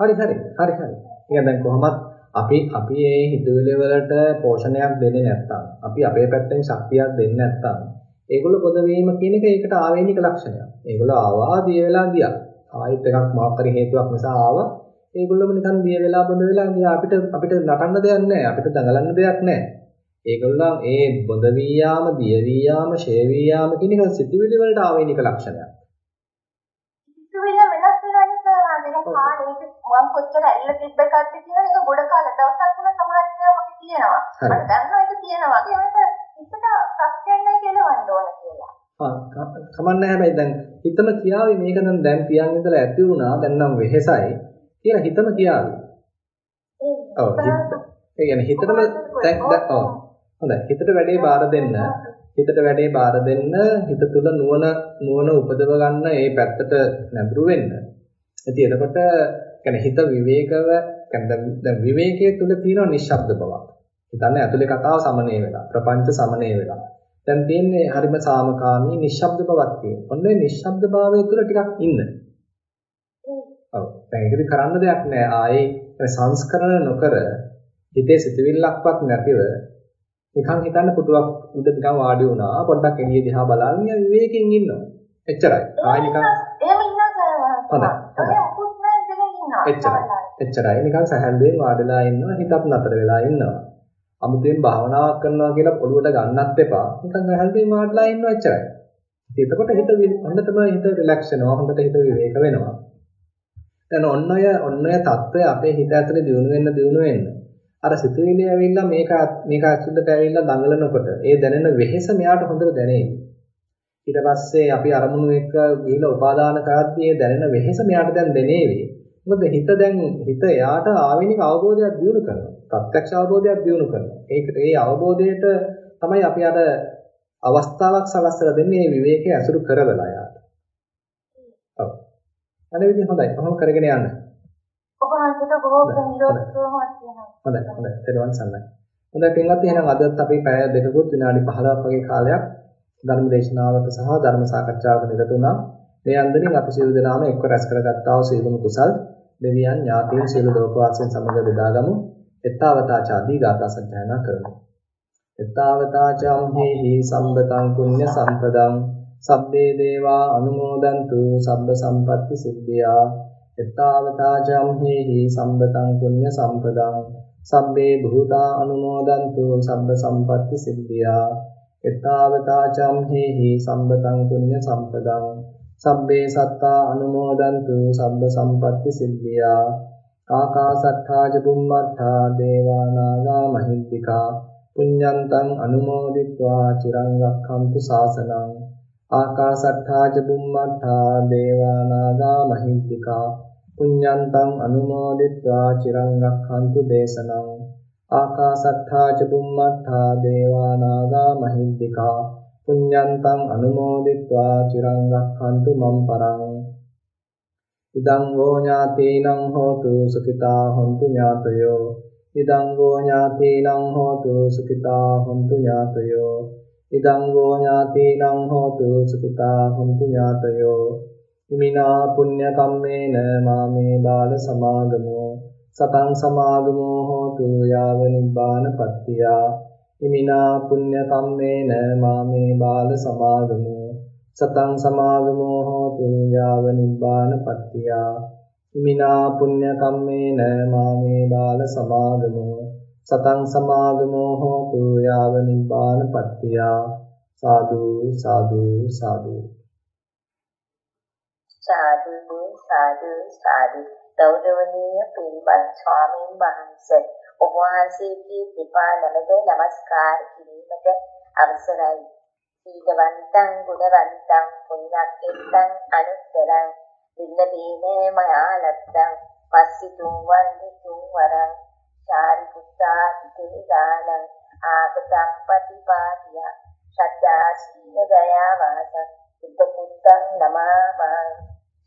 Speaker 1: හරි හරි හරි හරි. ඒක දැන් කොහොමත් අපි අපි මේ හිතුවිලි වලට පෝෂණයක් දෙන්නේ නැත්නම් අපි අපේ පැත්තෙන් ශක්තියක් දෙන්නේ නැත්නම් ඒගොල්ලෝ පොද වීම කියන එක ඒකට ආවේනික ලක්ෂණයක්. ඒගොල්ලෝ ආවා දිය වෙලා ගියා. ආයෙත් එකක් මොකක් හරි හේතුවක් නිසා ආවා. ඒගොල්ලෝම නිකන් දිය වෙලා බොඳ වෙලා ගියා. අපිට අපිට නටන්න දෙයක් නැහැ. අපිට දඟලන්න දෙයක් නැහැ. ඒගොල්ලෝ ඒ බොඳ වී යාම, දිය වී යාම, ෂේ වී යාම කියන එක සිතුවිලි වලට ආවේනික ලක්ෂණයක්.
Speaker 9: සිතුවිලි වෙනස් වෙනවා නිසා කාලේ මම කොච්චර ඇල්ල තිබ්බකද්ද කියලා ඒක ගොඩ කාලේ දවසක් වුණා සමහර දේවල් මගේ තියෙනවා. මම දන්නවා ඒක තියෙනවා. ඒකට හිතට ප්‍රශ්නයක් නැහැ කියලාවන්න ඕන කියලා.
Speaker 1: ආ කමන්නේ හැබැයි දැන් හිතම කියාවේ මේක නම් දැන් තියන් ඉඳලා ඇති වුණා දැන් නම් වෙහෙසයි කියලා හිතම කියාවේ. ඔව් ඒ කියන්නේ හිතටම දැන් ඔව් හොඳයි හිතට වැඩේ බාර දෙන්න හිතට වැඩේ බාර දෙන්න හිත තුල නුවණ නුවණ උපදව ගන්න ඒ පැත්තට නැඹුරු වෙන්න. ඉතින් එතකොට කියන්නේ හිත විවේකව කියන්නේ දැන් විවේකයේ තුල තියෙන නිශ්ශබ්ද බවක්. හිතන්නේ ඇතුලේ කතාව සමනය වෙලා ප්‍රපංච සමනය වෙලා. දැන් තියෙන්නේ හරිම සාමකාමී නිශ්ශබ්ද බවක් තියෙන. ඔන්න ඒ නිශ්ශබ්ද භාවය තුල ටිකක් ඉන්න. ඔව්. දැන් ඒකද කරන්න දෙයක් නෑ. ආයේ සංස්කරණ නොකර හිතේ සිතුවිල්ලක්වත් නැතිව නිකන් හිතන්න පුටුවක් උඩ නිකන් වාඩි වුණා. පොඩ්ඩක් එළිය දිහා බලන් විවේකයෙන් ඉන්නවා. එච්චරයි. ආයෙ නිකන්
Speaker 9: එහෙම ඉන්නවා
Speaker 1: හොඳයි. එච්චරයි. එච්චරයි. නිකන් සැහැල්ලුවෙන් වාඩිලා ඉන්නවා, හිතත් නතර වෙලා ඉන්නවා. අමුතුවෙන් භාවනාවක් කරනවා කියලා ඔළුවට ගන්නත් එපා. නිකන් සැහැල්ලුවෙන් වාඩිලා ඉන්නවා එච්චරයි. එතකොට හිත හොඳටම හිත රිලැක්ස් වෙනවා, හොඳට හිත විවේක වෙනවා. දැන් ඔන්න ඔය ඔන්න ඔය తত্ত্বය අපේ හිත ඇතුලේ දියුණු වෙන්න දියුණු වෙන්න. අර සිතුවිලි ඇවිල්ලා මේක මේක ඇතුළට ඇවිල්ලා දඟලනකොට ඒ දැනෙන වෙහෙස මෙයාට හොඳට දැනෙයි. ඊට පස්සේ අපි අරමුණු එක ගිහිලා උපාදාන කරද්දී ඒ දැනෙන වෙහෙස මෙයාට දැන් දැනේවි. මොකද හිත දැන් හිත එයාට ආවෙනික අවබෝධයක් දියුණු කරනවා. ප්‍රත්‍යක්ෂ අවබෝධයක් දියුණු කරනවා. ඒකට ඒ අවබෝධයට තමයි අපි අර අවස්ථාවක් සලස්සලා දෙන්නේ මේ විවේකයේ අසුරු කරවලා යාට. ඔව්. අනේ විදිහ හොඳයි. කොහොම කරගෙන යන්න.
Speaker 9: ඔබ වහන්සේට බොහෝ නිරෝධසුවමත් වෙනවා.
Speaker 1: හොඳයි හොඳයි. ඊට සන්නයි. හොඳයි පින්වත් එහෙනම් අදත් අපි පැය දෙකකුත් විනාඩි 15ක් වගේ කාලයක් ධර්ම දේශනාවක සහ ධර්ම සාකච්ඡාවක නිරත වුණා. මේ අන්දමින් අපි සියලු දෙනාම එක්ව රැස් කරගත්තා වූ සියලුම කුසල් දෙවියන් ඥාතීන් සියලු ලෝකවාසීන් සමග බෙදාගමු. එත්තාවතාචාදී ගාථා සජ්ජායනා කරමු. එත්තාවතාචම් හේහි සම්බතං පුඤ්ඤ සම්පදං. සබ්බේ දේවා අනුමෝදන්තු සබ්බ සම්පatti සිද්ධියා. එත්තාවතාචම් හේහි සම්බතං පුඤ්ඤ සම්පදං. සබ්බේ භූතා අනුමෝදන්තු සබ්බ සම්පatti සිද්ධියා. එත්තාවතාචම් හේහි සම්බතං පුඤ්ඤ සම්පදං. සබ්බේ සත්තා අනුමෝදන්තු සබ්බ සම්පත්ති සිද්ධියා. ආකාසත්තාජ බුම්මත්තා දේවා නාගා මහිද්దికා පුඤ්ඤන්තං අනුමෝදිත්වා චිරං රක්ඛන්තු සාසනං ආකාසත්තාජ බුම්මත්තා දේවා නාගා මහිද්దికා පුඤ්ඤන්තං අනුමෝදිත්වා චිරං රක්ඛන්තු දේශනං. ආකාසත්තාජ බුම්මත්තා දේවා නාගා මහිද්దికා පුඤ්ඤන්තං අනුමෝදිත්වා චිරං රක්ඛන්තු මම් පරං ඉදං වෝ ඥාතීනං හෝතු සුඛිතා හොන්තු ඥාතයෝ ඉදං වෝ ඥාතීනං හෝතු සුඛිතා හොන්තු ඥාතයෝ ඉදං වෝ ඥාතීනං හෝතු සුඛිතා හොන්තු ඥාතයෝ ඉමිනා පුඤ්ඤ කම්මේන මාමේ බාල සමාගමෝ සතං සමාගමෝ හෝතු යාව නිබ්බාන පත්තියා ඉමිනා පුඤ්ඤ කම්මේන මාමේ බාල සමාගමෝ සතං සමාගමෝ හෝතු යාව නිබ්බාන පත්තියා ඉමිනා පුඤ්ඤ කම්මේන මාමේ බාල සමාගමෝ සතං සමාගමෝ හෝතු යාව නිබ්බාන පත්තියා සාදු සාදු සාදු.
Speaker 10: සාදු සාදු සාදු. ගෞරවනීය පින්වත් ස්වාමීන් වහන්සේ ඔබ වහන්සේගේ දෙපා නැමද নমස්කාර කිරීමට අවසරයි. සීලවන්තං ගුණවන්තං පුඤ්ඤක්කෙත්තං අනුත්තරං දිල්ලදීනේ මයා ලත්තං පස්සිතුං වන්දිතුං වරං චාරිපුත්තා හිතේ දානං ආගතං පටිපාටිය සත්‍යා සීල දයා වාස බුද්ධ පුත්තං නමාමං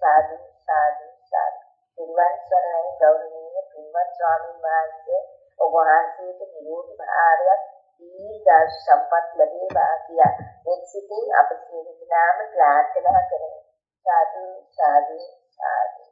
Speaker 10: සාදු සාදු සාදු. නිර්වාණ සරණයි ගෞරවනීය පින්වත් ස්වාමීන් වහන්සේ. ඔබ වහන්සේට නිරෝධී භාවයක් දීර්ඝ සම්පත් ලැබේවා කියා මෙත් සිතින් අප සියලු දෙනාම ප්‍රාර්ථනා කරමු. සාදු සාදු සාදු